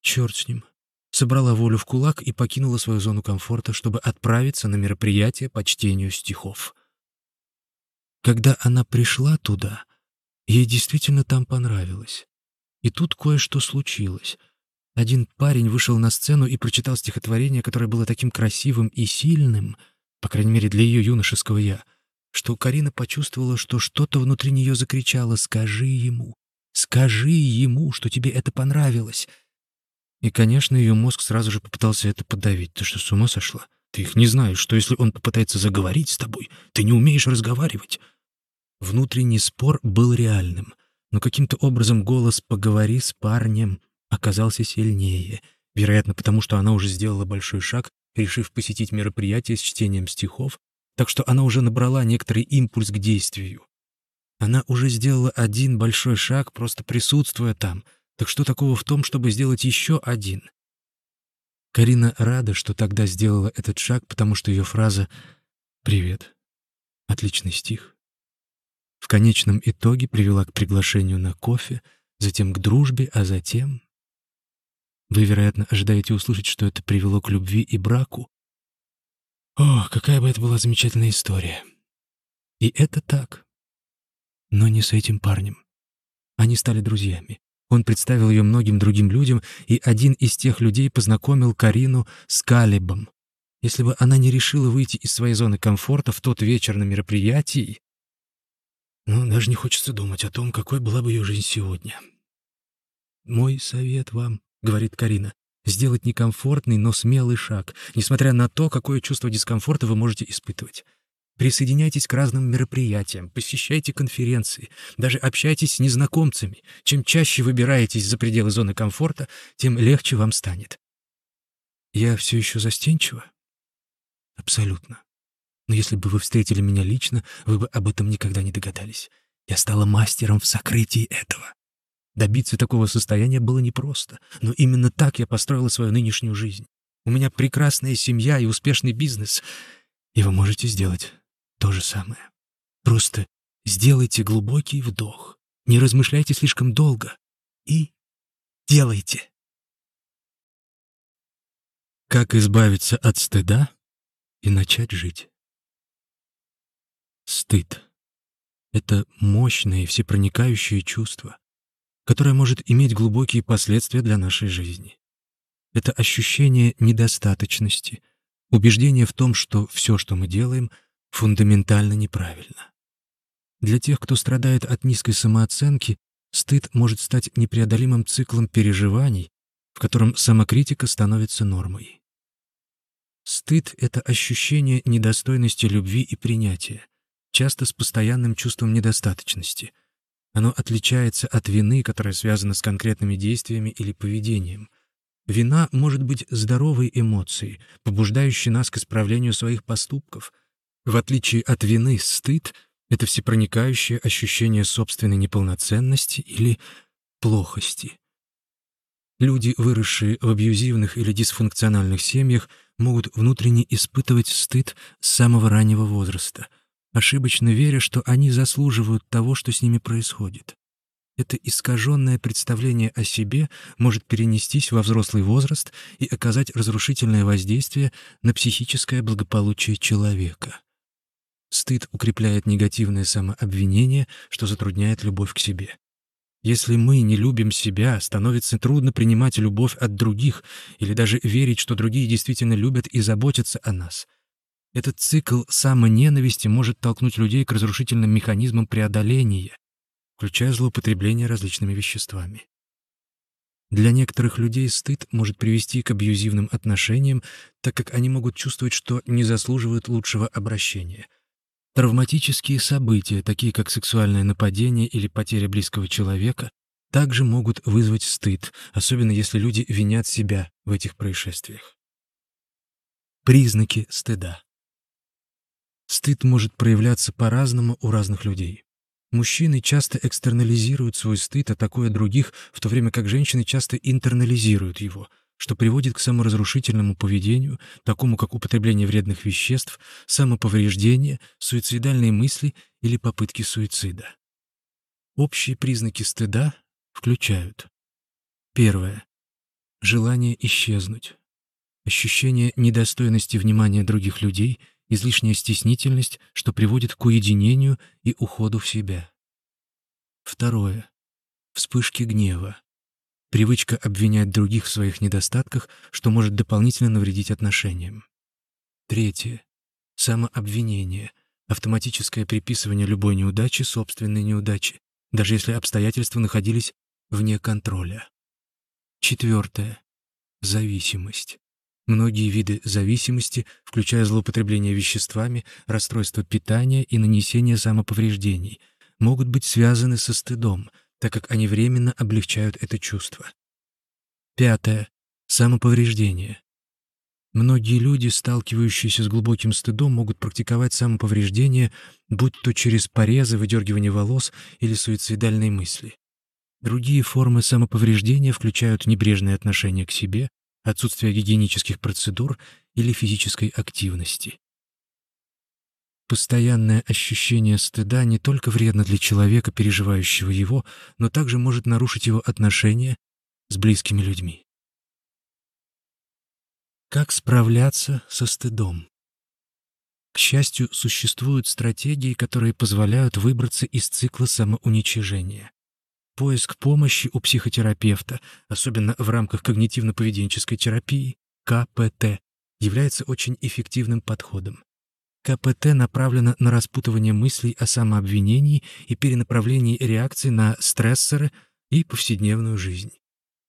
[SPEAKER 1] Черт с ним собрала волю в кулак и покинула свою зону комфорта, чтобы отправиться на мероприятие по чтению стихов. Когда она пришла туда, ей действительно там понравилось. И тут кое-что случилось. Один парень вышел на сцену и прочитал стихотворение, которое было таким красивым и сильным, по крайней мере для ее юношеского «я», что Карина почувствовала, что что-то внутри нее закричало «Скажи ему! Скажи ему, что тебе это понравилось!» И, конечно, ее мозг сразу же попытался это подавить. Ты что, с ума сошла? Ты их не знаешь, что если он попытается заговорить с тобой, ты не умеешь разговаривать. Внутренний спор был реальным, но каким-то образом голос «поговори с парнем» оказался сильнее, вероятно, потому что она уже сделала большой шаг, решив посетить мероприятие с чтением стихов, так что она уже набрала некоторый импульс к действию. Она уже сделала один большой шаг, просто присутствуя там — так что такого в том, чтобы сделать еще один? Карина рада, что тогда сделала этот шаг, потому что ее фраза «Привет» — отличный стих. В конечном итоге привела к приглашению на кофе, затем к дружбе, а затем... Вы, вероятно, ожидаете услышать, что это привело к любви и браку. О, какая бы это была замечательная история. И это так. Но не с этим парнем. Они стали друзьями. Он представил ее многим другим людям, и один из тех людей познакомил Карину с Калибом. Если бы она не решила выйти из своей зоны комфорта в тот вечер на мероприятии... Ну, даже не хочется думать о том, какой была бы ее жизнь сегодня. «Мой совет вам», — говорит Карина, — «сделать некомфортный, но смелый шаг, несмотря на то, какое чувство дискомфорта вы можете испытывать. Присоединяйтесь к разным мероприятиям, посещайте конференции, даже общайтесь с незнакомцами. Чем чаще выбираетесь за пределы зоны комфорта, тем легче вам станет. Я все еще застенчива? Абсолютно. Но если бы вы встретили меня лично, вы бы об этом никогда не догадались. Я стала мастером в сокрытии этого. Добиться такого состояния было непросто, но именно так я построила свою нынешнюю жизнь. У меня прекрасная семья и успешный бизнес, и вы можете сделать то же самое. Просто сделайте глубокий вдох, не размышляйте слишком долго и делайте. Как избавиться от стыда и начать жить? Стыд — это мощное и всепроникающее чувство, которое может иметь глубокие последствия для нашей жизни. Это ощущение недостаточности, убеждение в том, что все, что мы делаем — фундаментально неправильно. Для тех, кто страдает от низкой самооценки, стыд может стать непреодолимым циклом переживаний, в котором самокритика становится нормой. Стыд — это ощущение недостойности любви и принятия, часто с постоянным чувством недостаточности. Оно отличается от вины, которая связана с конкретными действиями или поведением. Вина может быть здоровой эмоцией, побуждающей нас к исправлению своих поступков — в отличие от вины, стыд — это всепроникающее ощущение собственной неполноценности или плохости. Люди, выросшие в абьюзивных или дисфункциональных семьях, могут внутренне испытывать стыд с самого раннего возраста, ошибочно веря, что они заслуживают того, что с ними происходит. Это искаженное представление о себе может перенестись во взрослый возраст и оказать разрушительное воздействие на психическое благополучие человека. Стыд укрепляет негативное самообвинение, что затрудняет любовь к себе. Если мы не любим себя, становится трудно принимать любовь от других или даже верить, что другие действительно любят и заботятся о нас. Этот цикл самоненависти может толкнуть людей к разрушительным механизмам преодоления, включая злоупотребление различными веществами. Для некоторых людей стыд может привести к абьюзивным отношениям, так как они могут чувствовать, что не заслуживают лучшего обращения — Травматические события, такие как сексуальное нападение или потеря близкого человека, также могут вызвать стыд, особенно если люди винят себя в этих происшествиях. Признаки стыда. Стыд может проявляться по-разному у разных людей. Мужчины часто экстернализируют свой стыд, атакуя других, в то время как женщины часто интернализируют его, что приводит к саморазрушительному поведению, такому как употребление вредных веществ, самоповреждение, суицидальные мысли или попытки суицида. Общие признаки стыда включают Первое. Желание исчезнуть. Ощущение недостойности внимания других людей — излишняя стеснительность, что приводит к уединению и уходу в себя. Второе. Вспышки гнева. Привычка обвинять других в своих недостатках, что может дополнительно навредить отношениям. Третье. Самообвинение. Автоматическое приписывание любой неудачи собственной неудачи, даже если обстоятельства находились вне контроля. Четвертое. Зависимость. Многие виды зависимости, включая злоупотребление веществами, расстройство питания и нанесение самоповреждений, могут быть связаны со стыдом, так как они временно облегчают это чувство. Пятое. Самоповреждение. Многие люди, сталкивающиеся с глубоким стыдом, могут практиковать самоповреждение, будь то через порезы, выдергивание волос или суицидальные мысли. Другие формы самоповреждения включают небрежное отношение к себе, отсутствие гигиенических процедур или физической активности. Постоянное ощущение стыда не только вредно для человека, переживающего его, но также может нарушить его отношения с близкими людьми. Как справляться со стыдом? К счастью, существуют стратегии, которые позволяют выбраться из цикла самоуничижения. Поиск помощи у психотерапевта, особенно в рамках когнитивно-поведенческой терапии, КПТ, является очень эффективным подходом. КПТ направлено на распутывание мыслей о самообвинении и перенаправлении реакций на стрессоры и повседневную жизнь.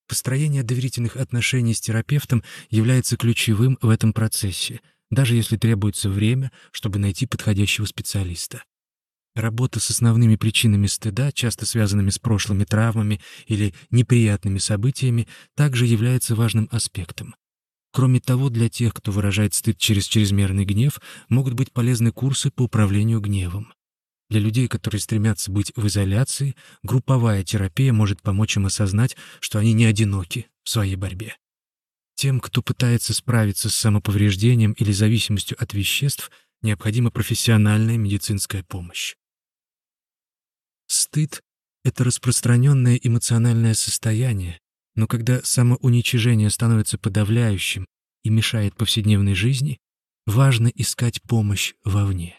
[SPEAKER 1] Построение доверительных отношений с терапевтом является ключевым в этом процессе, даже если требуется время, чтобы найти подходящего специалиста. Работа с основными причинами стыда, часто связанными с прошлыми травмами или неприятными событиями, также является важным аспектом. Кроме того, для тех, кто выражает стыд через чрезмерный гнев, могут быть полезны курсы по управлению гневом. Для людей, которые стремятся быть в изоляции, групповая терапия может помочь им осознать, что они не одиноки в своей борьбе. Тем, кто пытается справиться с самоповреждением или зависимостью от веществ, необходима профессиональная медицинская помощь. Стыд — это распространенное эмоциональное состояние, но когда самоуничижение становится подавляющим и мешает повседневной жизни, важно искать помощь вовне.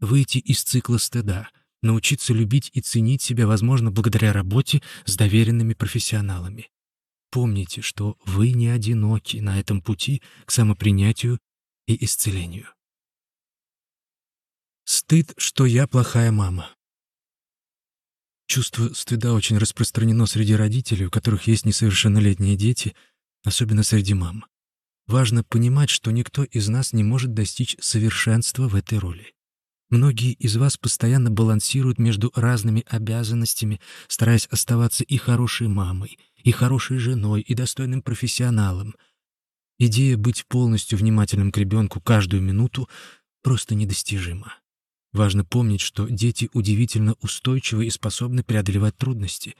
[SPEAKER 1] Выйти из цикла стыда, научиться любить и ценить себя, возможно, благодаря работе с доверенными профессионалами. Помните, что вы не одиноки на этом пути к самопринятию и исцелению. Стыд, что я плохая мама. Чувство стыда очень распространено среди родителей, у которых есть несовершеннолетние дети, особенно среди мам. Важно понимать, что никто из нас не может достичь совершенства в этой роли. Многие из вас постоянно балансируют между разными обязанностями, стараясь оставаться и хорошей мамой, и хорошей женой, и достойным профессионалом. Идея быть полностью внимательным к ребенку каждую минуту просто недостижима. Важно помнить, что дети удивительно устойчивы и способны преодолевать трудности.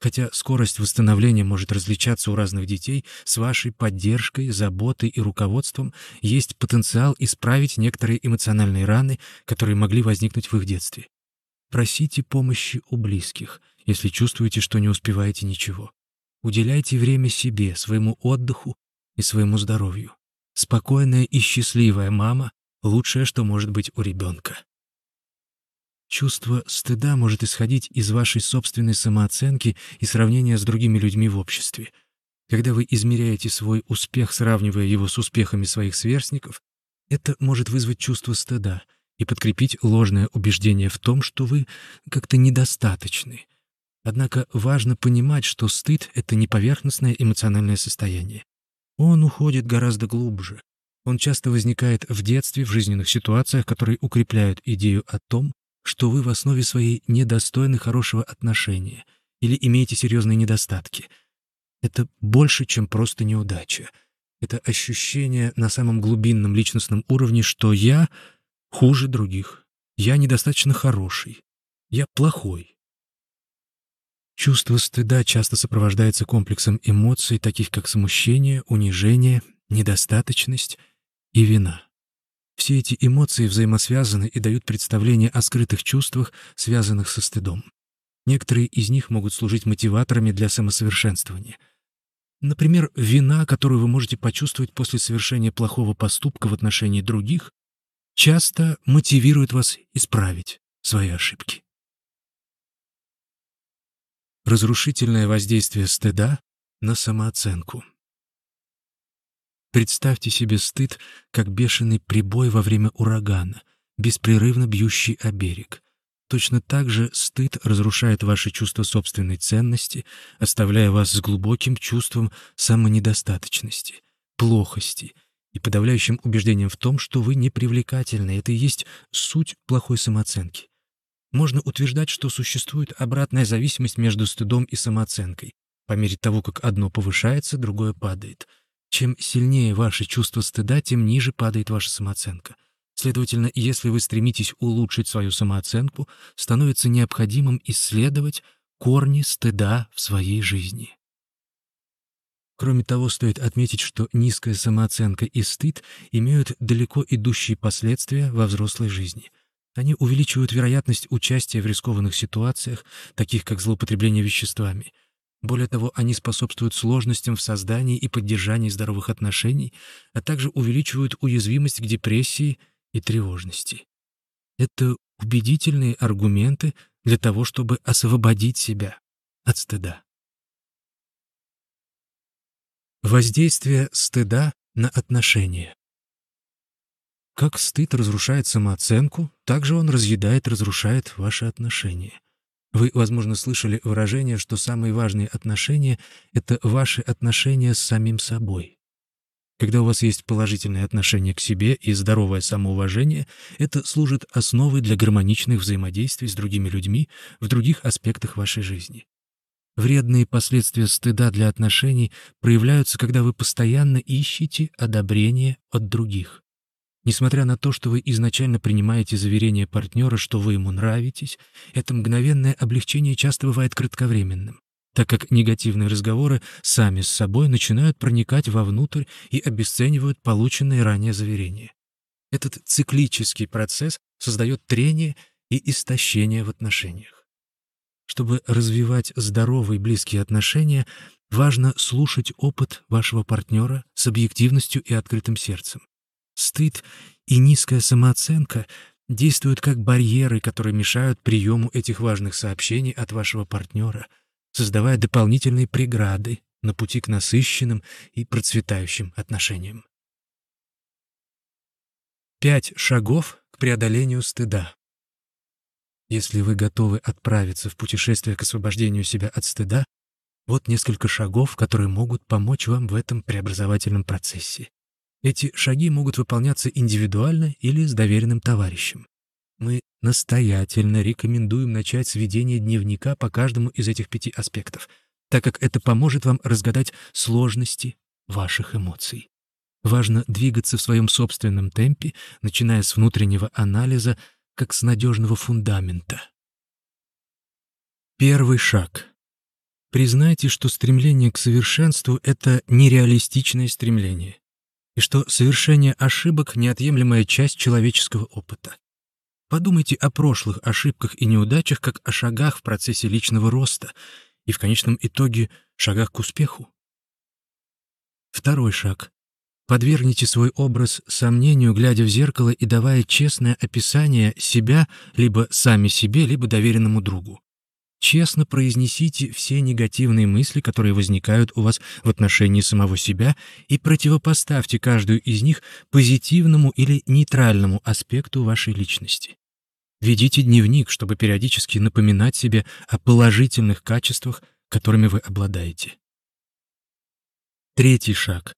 [SPEAKER 1] Хотя скорость восстановления может различаться у разных детей, с вашей поддержкой, заботой и руководством есть потенциал исправить некоторые эмоциональные раны, которые могли возникнуть в их детстве. Просите помощи у близких, если чувствуете, что не успеваете ничего. Уделяйте время себе, своему отдыху и своему здоровью. Спокойная и счастливая мама — лучшее, что может быть у ребенка. Чувство стыда может исходить из вашей собственной самооценки и сравнения с другими людьми в обществе. Когда вы измеряете свой успех, сравнивая его с успехами своих сверстников, это может вызвать чувство стыда и подкрепить ложное убеждение в том, что вы как-то недостаточны. Однако важно понимать, что стыд — это не поверхностное эмоциональное состояние. Он уходит гораздо глубже. Он часто возникает в детстве, в жизненных ситуациях, которые укрепляют идею о том, что вы в основе своей недостойны хорошего отношения или имеете серьезные недостатки. Это больше, чем просто неудача. Это ощущение на самом глубинном личностном уровне, что я хуже других, я недостаточно хороший, я плохой. Чувство стыда часто сопровождается комплексом эмоций, таких как смущение, унижение, недостаточность и вина. Все эти эмоции взаимосвязаны и дают представление о скрытых чувствах, связанных со стыдом. Некоторые из них могут служить мотиваторами для самосовершенствования. Например, вина, которую вы можете почувствовать после совершения плохого поступка в отношении других, часто мотивирует вас исправить свои ошибки. Разрушительное воздействие стыда на самооценку. Представьте себе стыд, как бешеный прибой во время урагана, беспрерывно бьющий о берег. Точно так же стыд разрушает ваше чувство собственной ценности, оставляя вас с глубоким чувством самонедостаточности, плохости и подавляющим убеждением в том, что вы непривлекательны. Это и есть суть плохой самооценки. Можно утверждать, что существует обратная зависимость между стыдом и самооценкой. По мере того, как одно повышается, другое падает. Чем сильнее ваше чувство стыда, тем ниже падает ваша самооценка. Следовательно, если вы стремитесь улучшить свою самооценку, становится необходимым исследовать корни стыда в своей жизни. Кроме того, стоит отметить, что низкая самооценка и стыд имеют далеко идущие последствия во взрослой жизни — они увеличивают вероятность участия в рискованных ситуациях, таких как злоупотребление веществами. Более того, они способствуют сложностям в создании и поддержании здоровых отношений, а также увеличивают уязвимость к депрессии и тревожности. Это убедительные аргументы для того, чтобы освободить себя от стыда. Воздействие стыда на отношения. Как стыд разрушает самооценку, так же он разъедает, разрушает ваши отношения. Вы, возможно, слышали выражение, что самые важные отношения — это ваши отношения с самим собой. Когда у вас есть положительное отношение к себе и здоровое самоуважение, это служит основой для гармоничных взаимодействий с другими людьми в других аспектах вашей жизни. Вредные последствия стыда для отношений проявляются, когда вы постоянно ищете одобрение от других. Несмотря на то, что вы изначально принимаете заверение партнера, что вы ему нравитесь, это мгновенное облегчение часто бывает кратковременным, так как негативные разговоры сами с собой начинают проникать вовнутрь и обесценивают полученные ранее заверения. Этот циклический процесс создает трение и истощение в отношениях. Чтобы развивать здоровые близкие отношения, важно слушать опыт вашего партнера с объективностью и открытым сердцем. Стыд и низкая самооценка действуют как барьеры, которые мешают приему этих важных сообщений от вашего партнера, создавая дополнительные преграды на пути к насыщенным и процветающим отношениям. Пять шагов к преодолению стыда. Если вы готовы отправиться в путешествие к освобождению себя от стыда, вот несколько шагов, которые могут помочь вам в этом преобразовательном процессе. Эти шаги могут выполняться индивидуально или с доверенным товарищем. Мы настоятельно рекомендуем начать с дневника по каждому из этих пяти аспектов, так как это поможет вам разгадать сложности ваших эмоций. Важно двигаться в своем собственном темпе, начиная с внутреннего анализа, как с надежного фундамента. Первый шаг. Признайте, что стремление к совершенству — это нереалистичное стремление и что совершение ошибок — неотъемлемая часть человеческого опыта. Подумайте о прошлых ошибках и неудачах как о шагах в процессе личного роста и в конечном итоге шагах к успеху. Второй шаг. Подвергните свой образ сомнению, глядя в зеркало и давая честное описание себя либо сами себе, либо доверенному другу. Честно произнесите все негативные мысли, которые возникают у вас в отношении самого себя, и противопоставьте каждую из них позитивному или нейтральному аспекту вашей личности. Ведите дневник, чтобы периодически напоминать себе о положительных качествах, которыми вы обладаете. Третий шаг.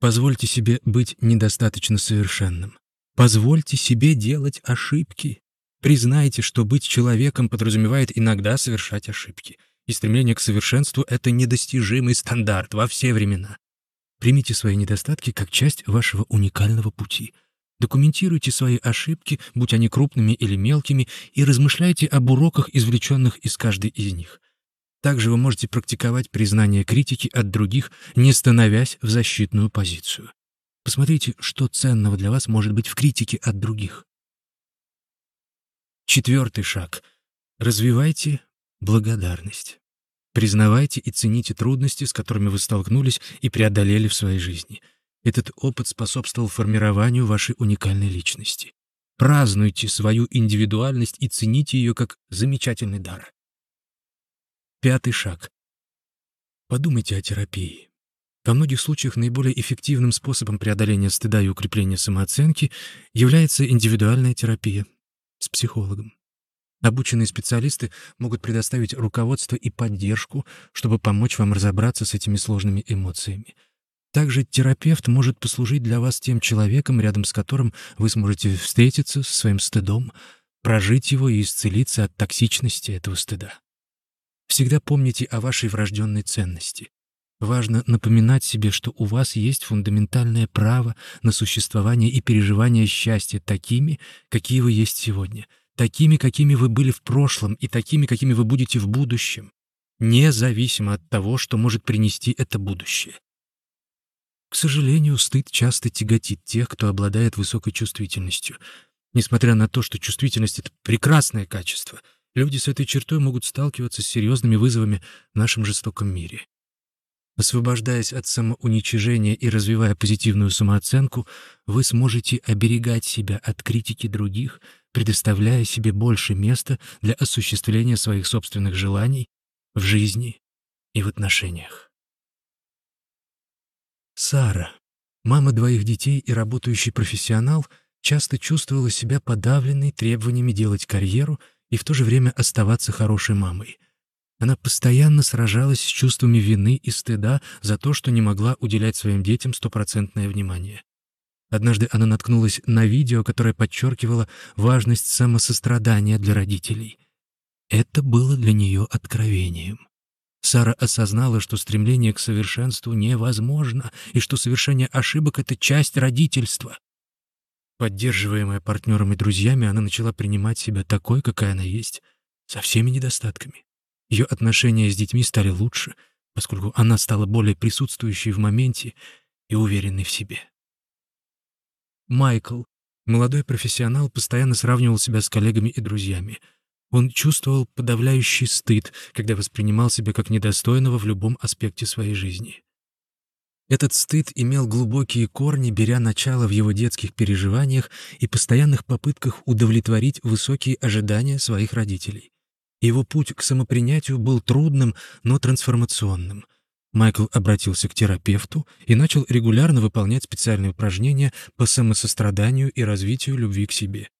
[SPEAKER 1] Позвольте себе быть недостаточно совершенным. Позвольте себе делать ошибки. Признайте, что быть человеком подразумевает иногда совершать ошибки, и стремление к совершенству — это недостижимый стандарт во все времена. Примите свои недостатки как часть вашего уникального пути. Документируйте свои ошибки, будь они крупными или мелкими, и размышляйте об уроках, извлеченных из каждой из них. Также вы можете практиковать признание критики от других, не становясь в защитную позицию. Посмотрите, что ценного для вас может быть в критике от других. Четвертый шаг. Развивайте благодарность. Признавайте и цените трудности, с которыми вы столкнулись и преодолели в своей жизни. Этот опыт способствовал формированию вашей уникальной личности. Празднуйте свою индивидуальность и цените ее как замечательный дар. Пятый шаг. Подумайте о терапии. Во многих случаях наиболее эффективным способом преодоления стыда и укрепления самооценки является индивидуальная терапия с психологом. Обученные специалисты могут предоставить руководство и поддержку, чтобы помочь вам разобраться с этими сложными эмоциями. Также терапевт может послужить для вас тем человеком, рядом с которым вы сможете встретиться со своим стыдом, прожить его и исцелиться от токсичности этого стыда. Всегда помните о вашей врожденной ценности. Важно напоминать себе, что у вас есть фундаментальное право на существование и переживание счастья такими, какие вы есть сегодня, такими, какими вы были в прошлом и такими, какими вы будете в будущем, независимо от того, что может принести это будущее. К сожалению, стыд часто тяготит тех, кто обладает высокой чувствительностью. Несмотря на то, что чувствительность — это прекрасное качество, люди с этой чертой могут сталкиваться с серьезными вызовами в нашем жестоком мире. Освобождаясь от самоуничижения и развивая позитивную самооценку, вы сможете оберегать себя от критики других, предоставляя себе больше места для осуществления своих собственных желаний в жизни и в отношениях. Сара, мама двоих детей и работающий профессионал, часто чувствовала себя подавленной требованиями делать карьеру и в то же время оставаться хорошей мамой. Она постоянно сражалась с чувствами вины и стыда за то, что не могла уделять своим детям стопроцентное внимание. Однажды она наткнулась на видео, которое подчеркивало важность самосострадания для родителей. Это было для нее откровением. Сара осознала, что стремление к совершенству невозможно, и что совершение ошибок — это часть родительства. Поддерживаемая партнером и друзьями, она начала принимать себя такой, какая она есть, со всеми недостатками. Ее отношения с детьми стали лучше, поскольку она стала более присутствующей в моменте и уверенной в себе. Майкл, молодой профессионал, постоянно сравнивал себя с коллегами и друзьями. Он чувствовал подавляющий стыд, когда воспринимал себя как недостойного в любом аспекте своей жизни. Этот стыд имел глубокие корни, беря начало в его детских переживаниях и постоянных попытках удовлетворить высокие ожидания своих родителей. Его путь к самопринятию был трудным, но трансформационным. Майкл обратился к терапевту и начал регулярно выполнять специальные упражнения по самосостраданию и развитию любви к себе.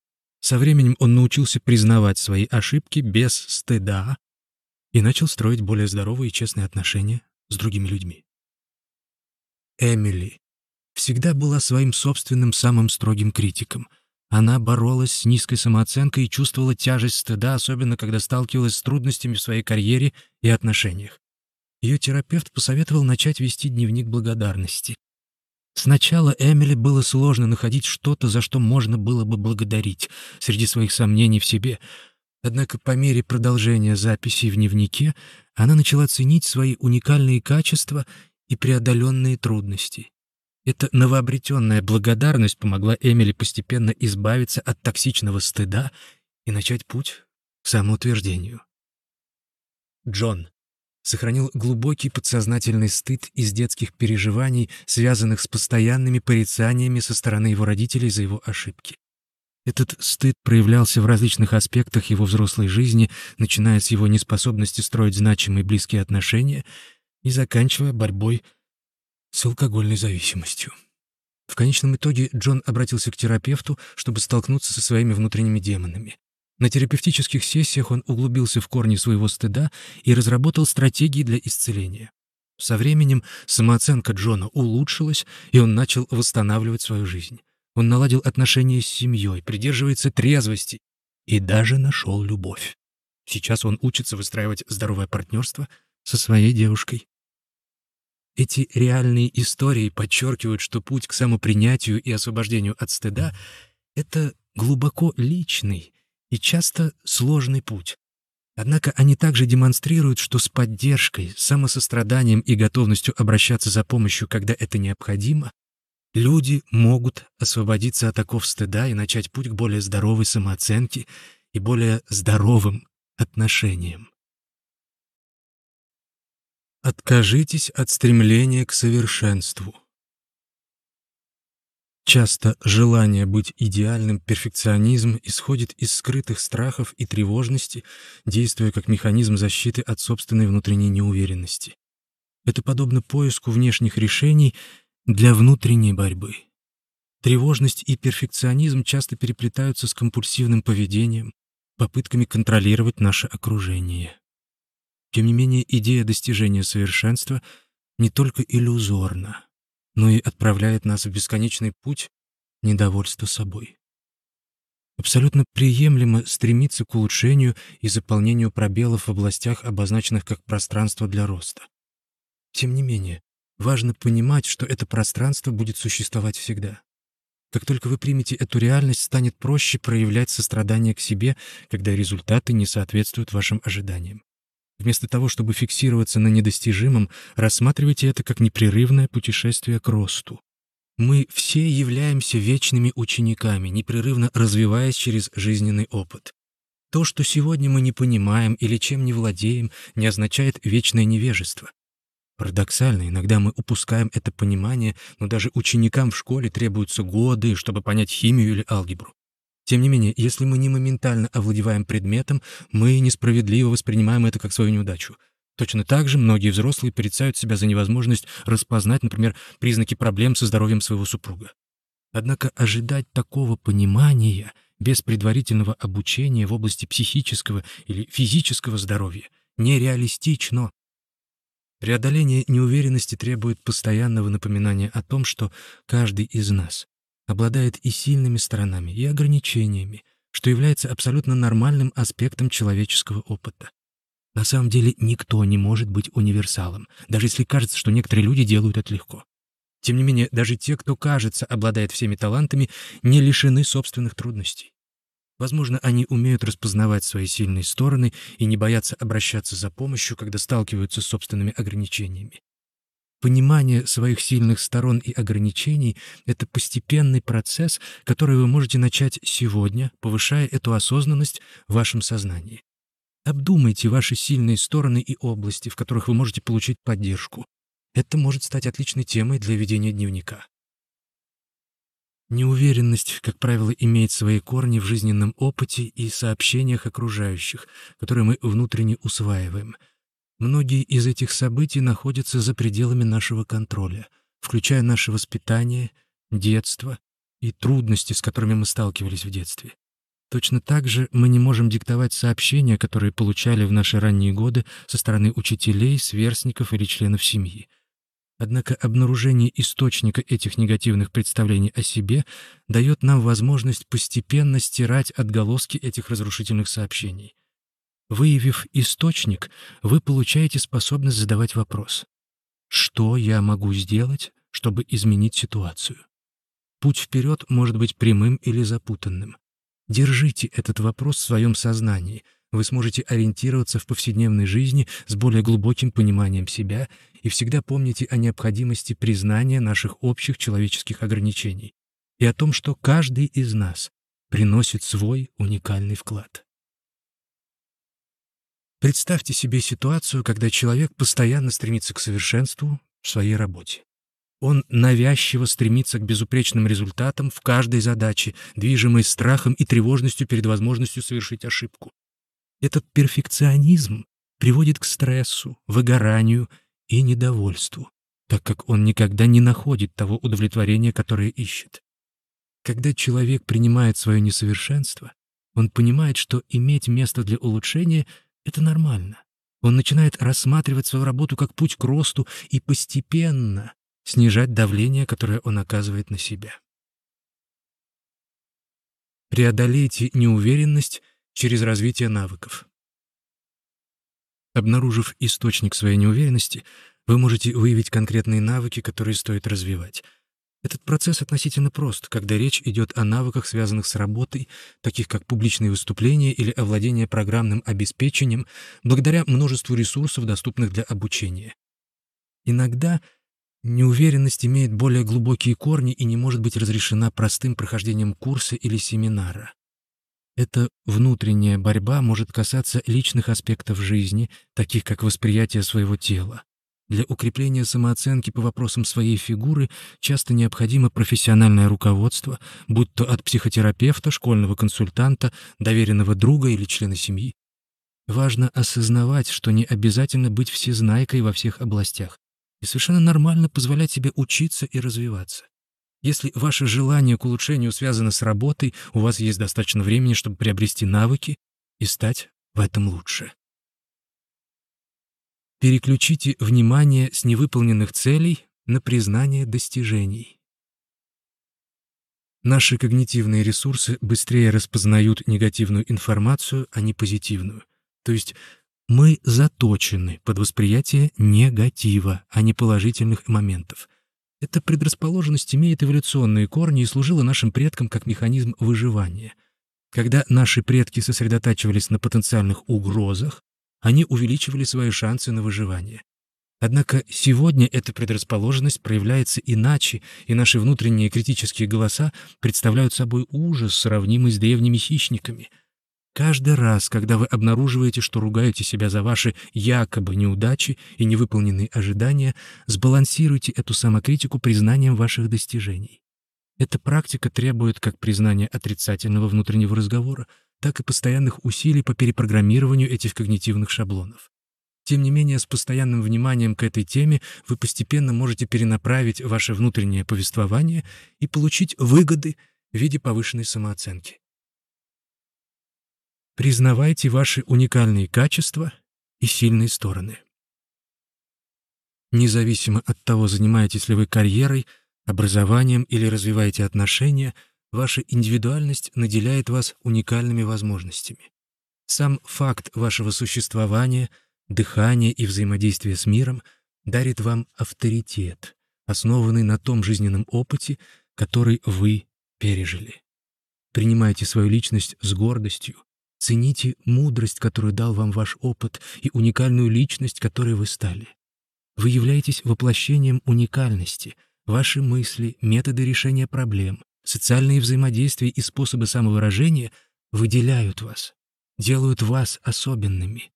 [SPEAKER 1] Со временем он научился признавать свои ошибки без стыда и начал строить более здоровые и честные отношения с другими людьми. Эмили всегда была своим собственным самым строгим критиком — она боролась с низкой самооценкой и чувствовала тяжесть стыда, особенно когда сталкивалась с трудностями в своей карьере и отношениях. Ее терапевт посоветовал начать вести дневник благодарности. Сначала Эмили было сложно находить что-то, за что можно было бы благодарить среди своих сомнений в себе. Однако по мере продолжения записей в дневнике она начала ценить свои уникальные качества и преодоленные трудности. Эта новообретенная благодарность помогла Эмили постепенно избавиться от токсичного стыда и начать путь к самоутверждению. Джон сохранил глубокий подсознательный стыд из детских переживаний, связанных с постоянными порицаниями со стороны его родителей за его ошибки. Этот стыд проявлялся в различных аспектах его взрослой жизни, начиная с его неспособности строить значимые близкие отношения и заканчивая борьбой с алкогольной зависимостью. В конечном итоге Джон обратился к терапевту, чтобы столкнуться со своими внутренними демонами. На терапевтических сессиях он углубился в корни своего стыда и разработал стратегии для исцеления. Со временем самооценка Джона улучшилась, и он начал восстанавливать свою жизнь. Он наладил отношения с семьей, придерживается трезвости и даже нашел любовь. Сейчас он учится выстраивать здоровое партнерство со своей девушкой. Эти реальные истории подчеркивают, что путь к самопринятию и освобождению от стыда — это глубоко личный и часто сложный путь. Однако они также демонстрируют, что с поддержкой, самосостраданием и готовностью обращаться за помощью, когда это необходимо, люди могут освободиться от оков стыда и начать путь к более здоровой самооценке и более здоровым отношениям. Откажитесь от стремления к совершенству. Часто желание быть идеальным перфекционизм исходит из скрытых страхов и тревожности, действуя как механизм защиты от собственной внутренней неуверенности. Это подобно поиску внешних решений для внутренней борьбы. Тревожность и перфекционизм часто переплетаются с компульсивным поведением, попытками контролировать наше окружение. Тем не менее, идея достижения совершенства не только иллюзорна, но и отправляет нас в бесконечный путь недовольства собой. Абсолютно приемлемо стремиться к улучшению и заполнению пробелов в областях, обозначенных как пространство для роста. Тем не менее, важно понимать, что это пространство будет существовать всегда. Как только вы примете эту реальность, станет проще проявлять сострадание к себе, когда результаты не соответствуют вашим ожиданиям. Вместо того, чтобы фиксироваться на недостижимом, рассматривайте это как непрерывное путешествие к росту. Мы все являемся вечными учениками, непрерывно развиваясь через жизненный опыт. То, что сегодня мы не понимаем или чем не владеем, не означает вечное невежество. Парадоксально, иногда мы упускаем это понимание, но даже ученикам в школе требуются годы, чтобы понять химию или алгебру. Тем не менее, если мы не моментально овладеваем предметом, мы несправедливо воспринимаем это как свою неудачу. Точно так же многие взрослые порицают себя за невозможность распознать, например, признаки проблем со здоровьем своего супруга. Однако ожидать такого понимания без предварительного обучения в области психического или физического здоровья нереалистично. Преодоление неуверенности требует постоянного напоминания о том, что каждый из нас обладает и сильными сторонами, и ограничениями, что является абсолютно нормальным аспектом человеческого опыта. На самом деле никто не может быть универсалом, даже если кажется, что некоторые люди делают это легко. Тем не менее, даже те, кто кажется обладает всеми талантами, не лишены собственных трудностей. Возможно, они умеют распознавать свои сильные стороны и не боятся обращаться за помощью, когда сталкиваются с собственными ограничениями. Понимание своих сильных сторон и ограничений — это постепенный процесс, который вы можете начать сегодня, повышая эту осознанность в вашем сознании. Обдумайте ваши сильные стороны и области, в которых вы можете получить поддержку. Это может стать отличной темой для ведения дневника. Неуверенность, как правило, имеет свои корни в жизненном опыте и сообщениях окружающих, которые мы внутренне усваиваем — Многие из этих событий находятся за пределами нашего контроля, включая наше воспитание, детство и трудности, с которыми мы сталкивались в детстве. Точно так же мы не можем диктовать сообщения, которые получали в наши ранние годы со стороны учителей, сверстников или членов семьи. Однако обнаружение источника этих негативных представлений о себе дает нам возможность постепенно стирать отголоски этих разрушительных сообщений. Выявив источник, вы получаете способность задавать вопрос. Что я могу сделать, чтобы изменить ситуацию? Путь вперед может быть прямым или запутанным. Держите этот вопрос в своем сознании. Вы сможете ориентироваться в повседневной жизни с более глубоким пониманием себя и всегда помните о необходимости признания наших общих человеческих ограничений и о том, что каждый из нас приносит свой уникальный вклад. Представьте себе ситуацию, когда человек постоянно стремится к совершенству в своей работе. Он навязчиво стремится к безупречным результатам в каждой задаче, движимый страхом и тревожностью перед возможностью совершить ошибку. Этот перфекционизм приводит к стрессу, выгоранию и недовольству, так как он никогда не находит того удовлетворения, которое ищет. Когда человек принимает свое несовершенство, он понимает, что иметь место для улучшения — это нормально. Он начинает рассматривать свою работу как путь к росту и постепенно снижать давление, которое он оказывает на себя. Преодолейте неуверенность через развитие навыков. Обнаружив источник своей неуверенности, Вы можете выявить конкретные навыки, которые стоит развивать. Этот процесс относительно прост, когда речь идет о навыках, связанных с работой, таких как публичные выступления или овладение программным обеспечением, благодаря множеству ресурсов, доступных для обучения. Иногда неуверенность имеет более глубокие корни и не может быть разрешена простым прохождением курса или семинара. Эта внутренняя борьба может касаться личных аспектов жизни, таких как восприятие своего тела, для укрепления самооценки по вопросам своей фигуры часто необходимо профессиональное руководство, будь то от психотерапевта, школьного консультанта, доверенного друга или члена семьи. Важно осознавать, что не обязательно быть всезнайкой во всех областях, и совершенно нормально позволять себе учиться и развиваться. Если ваше желание к улучшению связано с работой, у вас есть достаточно времени, чтобы приобрести навыки и стать в этом лучше. Переключите внимание с невыполненных целей на признание достижений. Наши когнитивные ресурсы быстрее распознают негативную информацию, а не позитивную. То есть мы заточены под восприятие негатива, а не положительных моментов. Эта предрасположенность имеет эволюционные корни и служила нашим предкам как механизм выживания. Когда наши предки сосредотачивались на потенциальных угрозах, они увеличивали свои шансы на выживание. Однако сегодня эта предрасположенность проявляется иначе, и наши внутренние критические голоса представляют собой ужас, сравнимый с древними хищниками. Каждый раз, когда вы обнаруживаете, что ругаете себя за ваши якобы неудачи и невыполненные ожидания, сбалансируйте эту самокритику признанием ваших достижений. Эта практика требует как признания отрицательного внутреннего разговора, так и постоянных усилий по перепрограммированию этих когнитивных шаблонов. Тем не менее, с постоянным вниманием к этой теме вы постепенно можете перенаправить ваше внутреннее повествование и получить выгоды в виде повышенной самооценки. Признавайте ваши уникальные качества и сильные стороны. Независимо от того, занимаетесь ли вы карьерой, образованием или развиваете отношения — Ваша индивидуальность наделяет вас уникальными возможностями. Сам факт вашего существования, дыхания и взаимодействия с миром дарит вам авторитет, основанный на том жизненном опыте, который вы пережили. Принимайте свою личность с гордостью, цените мудрость, которую дал вам ваш опыт, и уникальную личность, которой вы стали. Вы являетесь воплощением уникальности, ваши мысли, методы решения проблем, Социальные взаимодействия и способы самовыражения выделяют вас, делают вас особенными.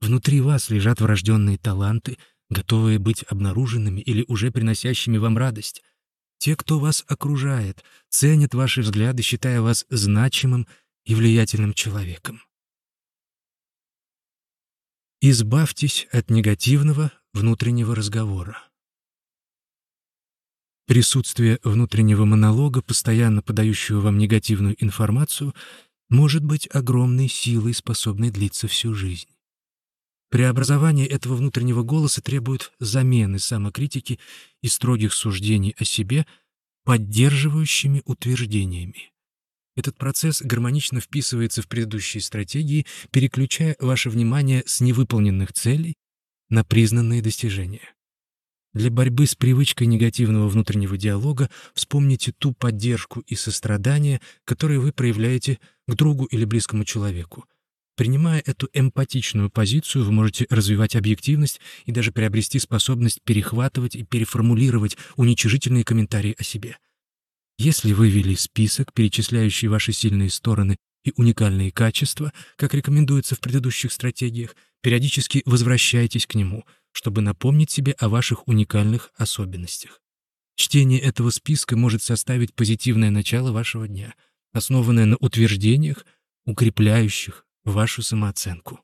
[SPEAKER 1] Внутри вас лежат врожденные таланты, готовые быть обнаруженными или уже приносящими вам радость. Те, кто вас окружает, ценят ваши взгляды, считая вас значимым и влиятельным человеком. Избавьтесь от негативного внутреннего разговора. Присутствие внутреннего монолога, постоянно подающего вам негативную информацию, может быть огромной силой, способной длиться всю жизнь. Преобразование этого внутреннего голоса требует замены самокритики и строгих суждений о себе поддерживающими утверждениями. Этот процесс гармонично вписывается в предыдущие стратегии, переключая ваше внимание с невыполненных целей на признанные достижения. Для борьбы с привычкой негативного внутреннего диалога вспомните ту поддержку и сострадание, которые вы проявляете к другу или близкому человеку. Принимая эту эмпатичную позицию, вы можете развивать объективность и даже приобрести способность перехватывать и переформулировать уничижительные комментарии о себе. Если вы вели список, перечисляющий ваши сильные стороны и уникальные качества, как рекомендуется в предыдущих стратегиях, периодически возвращайтесь к нему — чтобы напомнить себе о ваших уникальных особенностях. Чтение этого списка может составить позитивное начало вашего дня, основанное на утверждениях, укрепляющих вашу самооценку.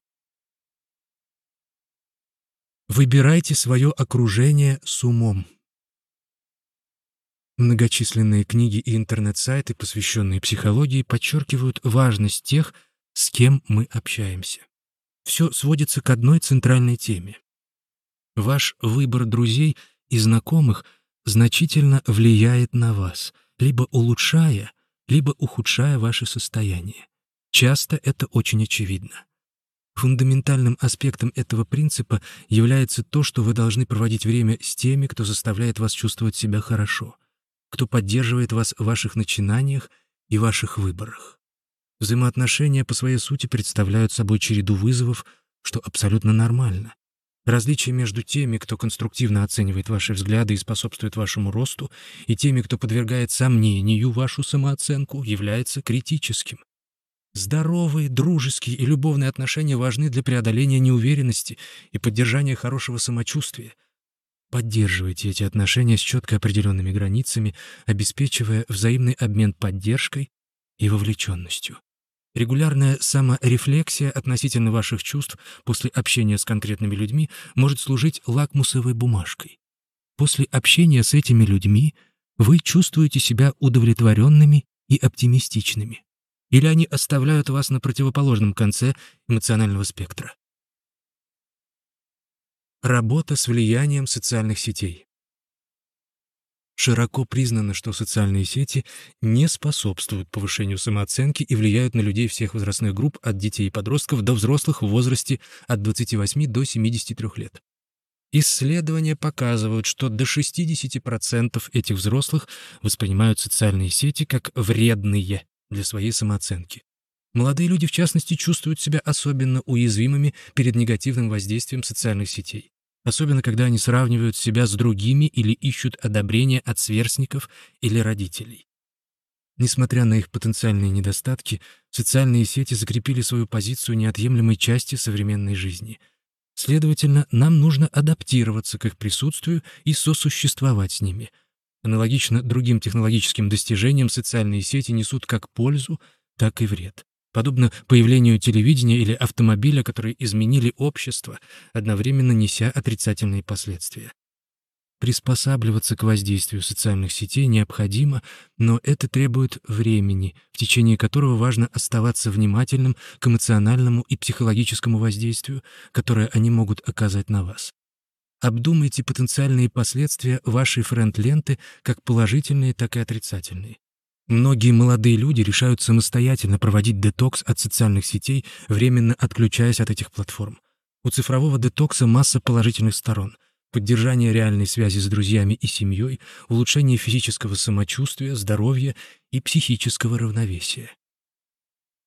[SPEAKER 1] Выбирайте свое окружение с умом. Многочисленные книги и интернет-сайты, посвященные психологии, подчеркивают важность тех, с кем мы общаемся. Все сводится к одной центральной теме Ваш выбор друзей и знакомых значительно влияет на вас, либо улучшая, либо ухудшая ваше состояние. Часто это очень очевидно. Фундаментальным аспектом этого принципа является то, что вы должны проводить время с теми, кто заставляет вас чувствовать себя хорошо, кто поддерживает вас в ваших начинаниях и ваших выборах. Взаимоотношения по своей сути представляют собой череду вызовов, что абсолютно нормально. Различие между теми, кто конструктивно оценивает ваши взгляды и способствует вашему росту, и теми, кто подвергает сомнению вашу самооценку, является критическим. Здоровые, дружеские и любовные отношения важны для преодоления неуверенности и поддержания хорошего самочувствия. Поддерживайте эти отношения с четко определенными границами, обеспечивая взаимный обмен поддержкой и вовлеченностью. Регулярная саморефлексия относительно ваших чувств после общения с конкретными людьми может служить лакмусовой бумажкой. После общения с этими людьми вы чувствуете себя удовлетворенными и оптимистичными или они оставляют вас на противоположном конце эмоционального спектра. Работа с влиянием социальных сетей. Широко признано, что социальные сети не способствуют повышению самооценки и влияют на людей всех возрастных групп от детей и подростков до взрослых в возрасте от 28 до 73 лет. Исследования показывают, что до 60% этих взрослых воспринимают социальные сети как вредные для своей самооценки. Молодые люди, в частности, чувствуют себя особенно уязвимыми перед негативным воздействием социальных сетей, особенно когда они сравнивают себя с другими или ищут одобрения от сверстников или родителей. Несмотря на их потенциальные недостатки, социальные сети закрепили свою позицию неотъемлемой части современной жизни. Следовательно, нам нужно адаптироваться к их присутствию и сосуществовать с ними — Аналогично другим технологическим достижениям социальные сети несут как пользу, так и вред. Подобно появлению телевидения или автомобиля, которые изменили общество, одновременно неся отрицательные последствия. Приспосабливаться к воздействию социальных сетей необходимо, но это требует времени, в течение которого важно оставаться внимательным к эмоциональному и психологическому воздействию, которое они могут оказать на вас. Обдумайте потенциальные последствия вашей френд-ленты, как положительные, так и отрицательные. Многие молодые люди решают самостоятельно проводить детокс от социальных сетей, временно отключаясь от этих платформ. У цифрового детокса масса положительных сторон. Поддержание реальной связи с друзьями и семьей, улучшение физического самочувствия, здоровья и психического равновесия.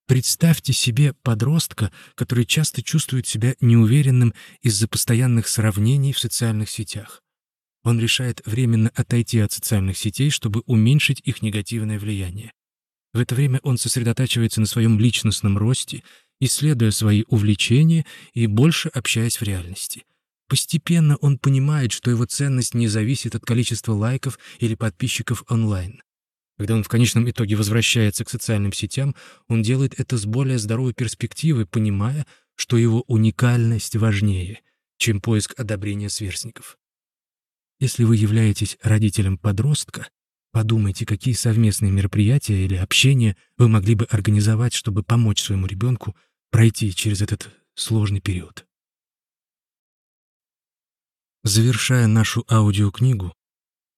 [SPEAKER 1] Представьте себе подростка, который часто чувствует себя неуверенным из-за постоянных сравнений в социальных сетях. Он решает временно отойти от социальных сетей, чтобы уменьшить их негативное влияние. В это время он сосредотачивается на своем личностном росте, исследуя свои увлечения и больше общаясь в реальности. Постепенно он понимает, что его ценность не зависит от количества лайков или подписчиков онлайн. Когда он в конечном итоге возвращается к социальным сетям, он делает это с более здоровой перспективой, понимая, что его уникальность важнее, чем поиск одобрения сверстников. Если вы являетесь родителем подростка, подумайте, какие совместные мероприятия или общения вы могли бы организовать, чтобы помочь своему ребенку пройти через этот сложный период. Завершая нашу аудиокнигу,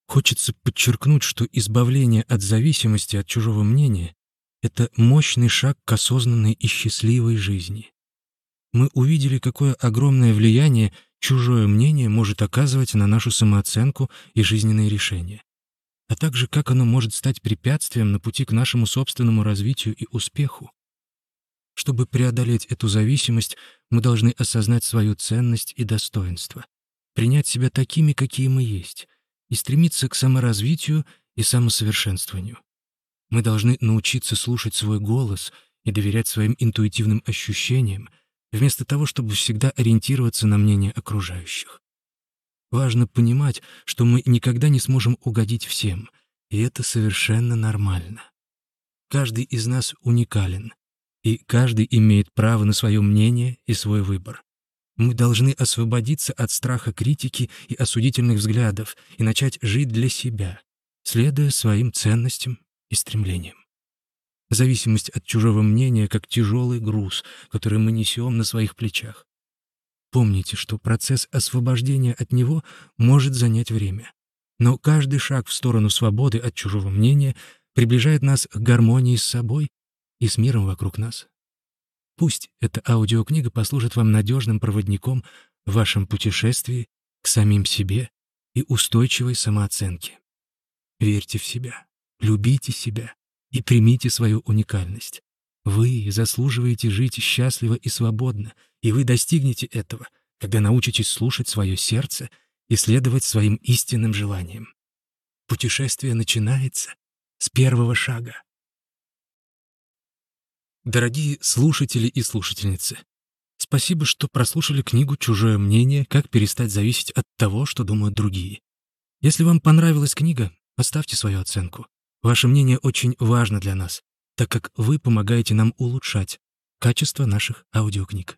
[SPEAKER 1] Хочется подчеркнуть, что избавление от зависимости от чужого мнения — это мощный шаг к осознанной и счастливой жизни. Мы увидели, какое огромное влияние чужое мнение может оказывать на нашу самооценку и жизненные решения, а также как оно может стать препятствием на пути к нашему собственному развитию и успеху. Чтобы преодолеть эту зависимость, мы должны осознать свою ценность и достоинство, принять себя такими, какие мы есть — и стремиться к саморазвитию и самосовершенствованию. Мы должны научиться слушать свой голос и доверять своим интуитивным ощущениям, вместо того, чтобы всегда ориентироваться на мнение окружающих. Важно понимать, что мы никогда не сможем угодить всем, и это совершенно нормально. Каждый из нас уникален, и каждый имеет право на свое мнение и свой выбор. Мы должны освободиться от страха критики и осудительных взглядов и начать жить для себя, следуя своим ценностям и стремлениям. Зависимость от чужого мнения как тяжелый груз, который мы несем на своих плечах. Помните, что процесс освобождения от него может занять время. Но каждый шаг в сторону свободы от чужого мнения приближает нас к гармонии с собой и с миром вокруг нас. Пусть эта аудиокнига послужит вам надежным проводником в вашем путешествии к самим себе и устойчивой самооценке. Верьте в себя, любите себя и примите свою уникальность. Вы заслуживаете жить счастливо и свободно, и вы достигнете этого, когда научитесь слушать свое сердце и следовать своим истинным желаниям. Путешествие начинается с первого шага. Дорогие слушатели и слушательницы, спасибо, что прослушали книгу «Чужое мнение. Как перестать зависеть от того, что думают другие». Если вам понравилась книга, поставьте свою оценку. Ваше мнение очень важно для нас, так как вы помогаете нам улучшать качество наших аудиокниг.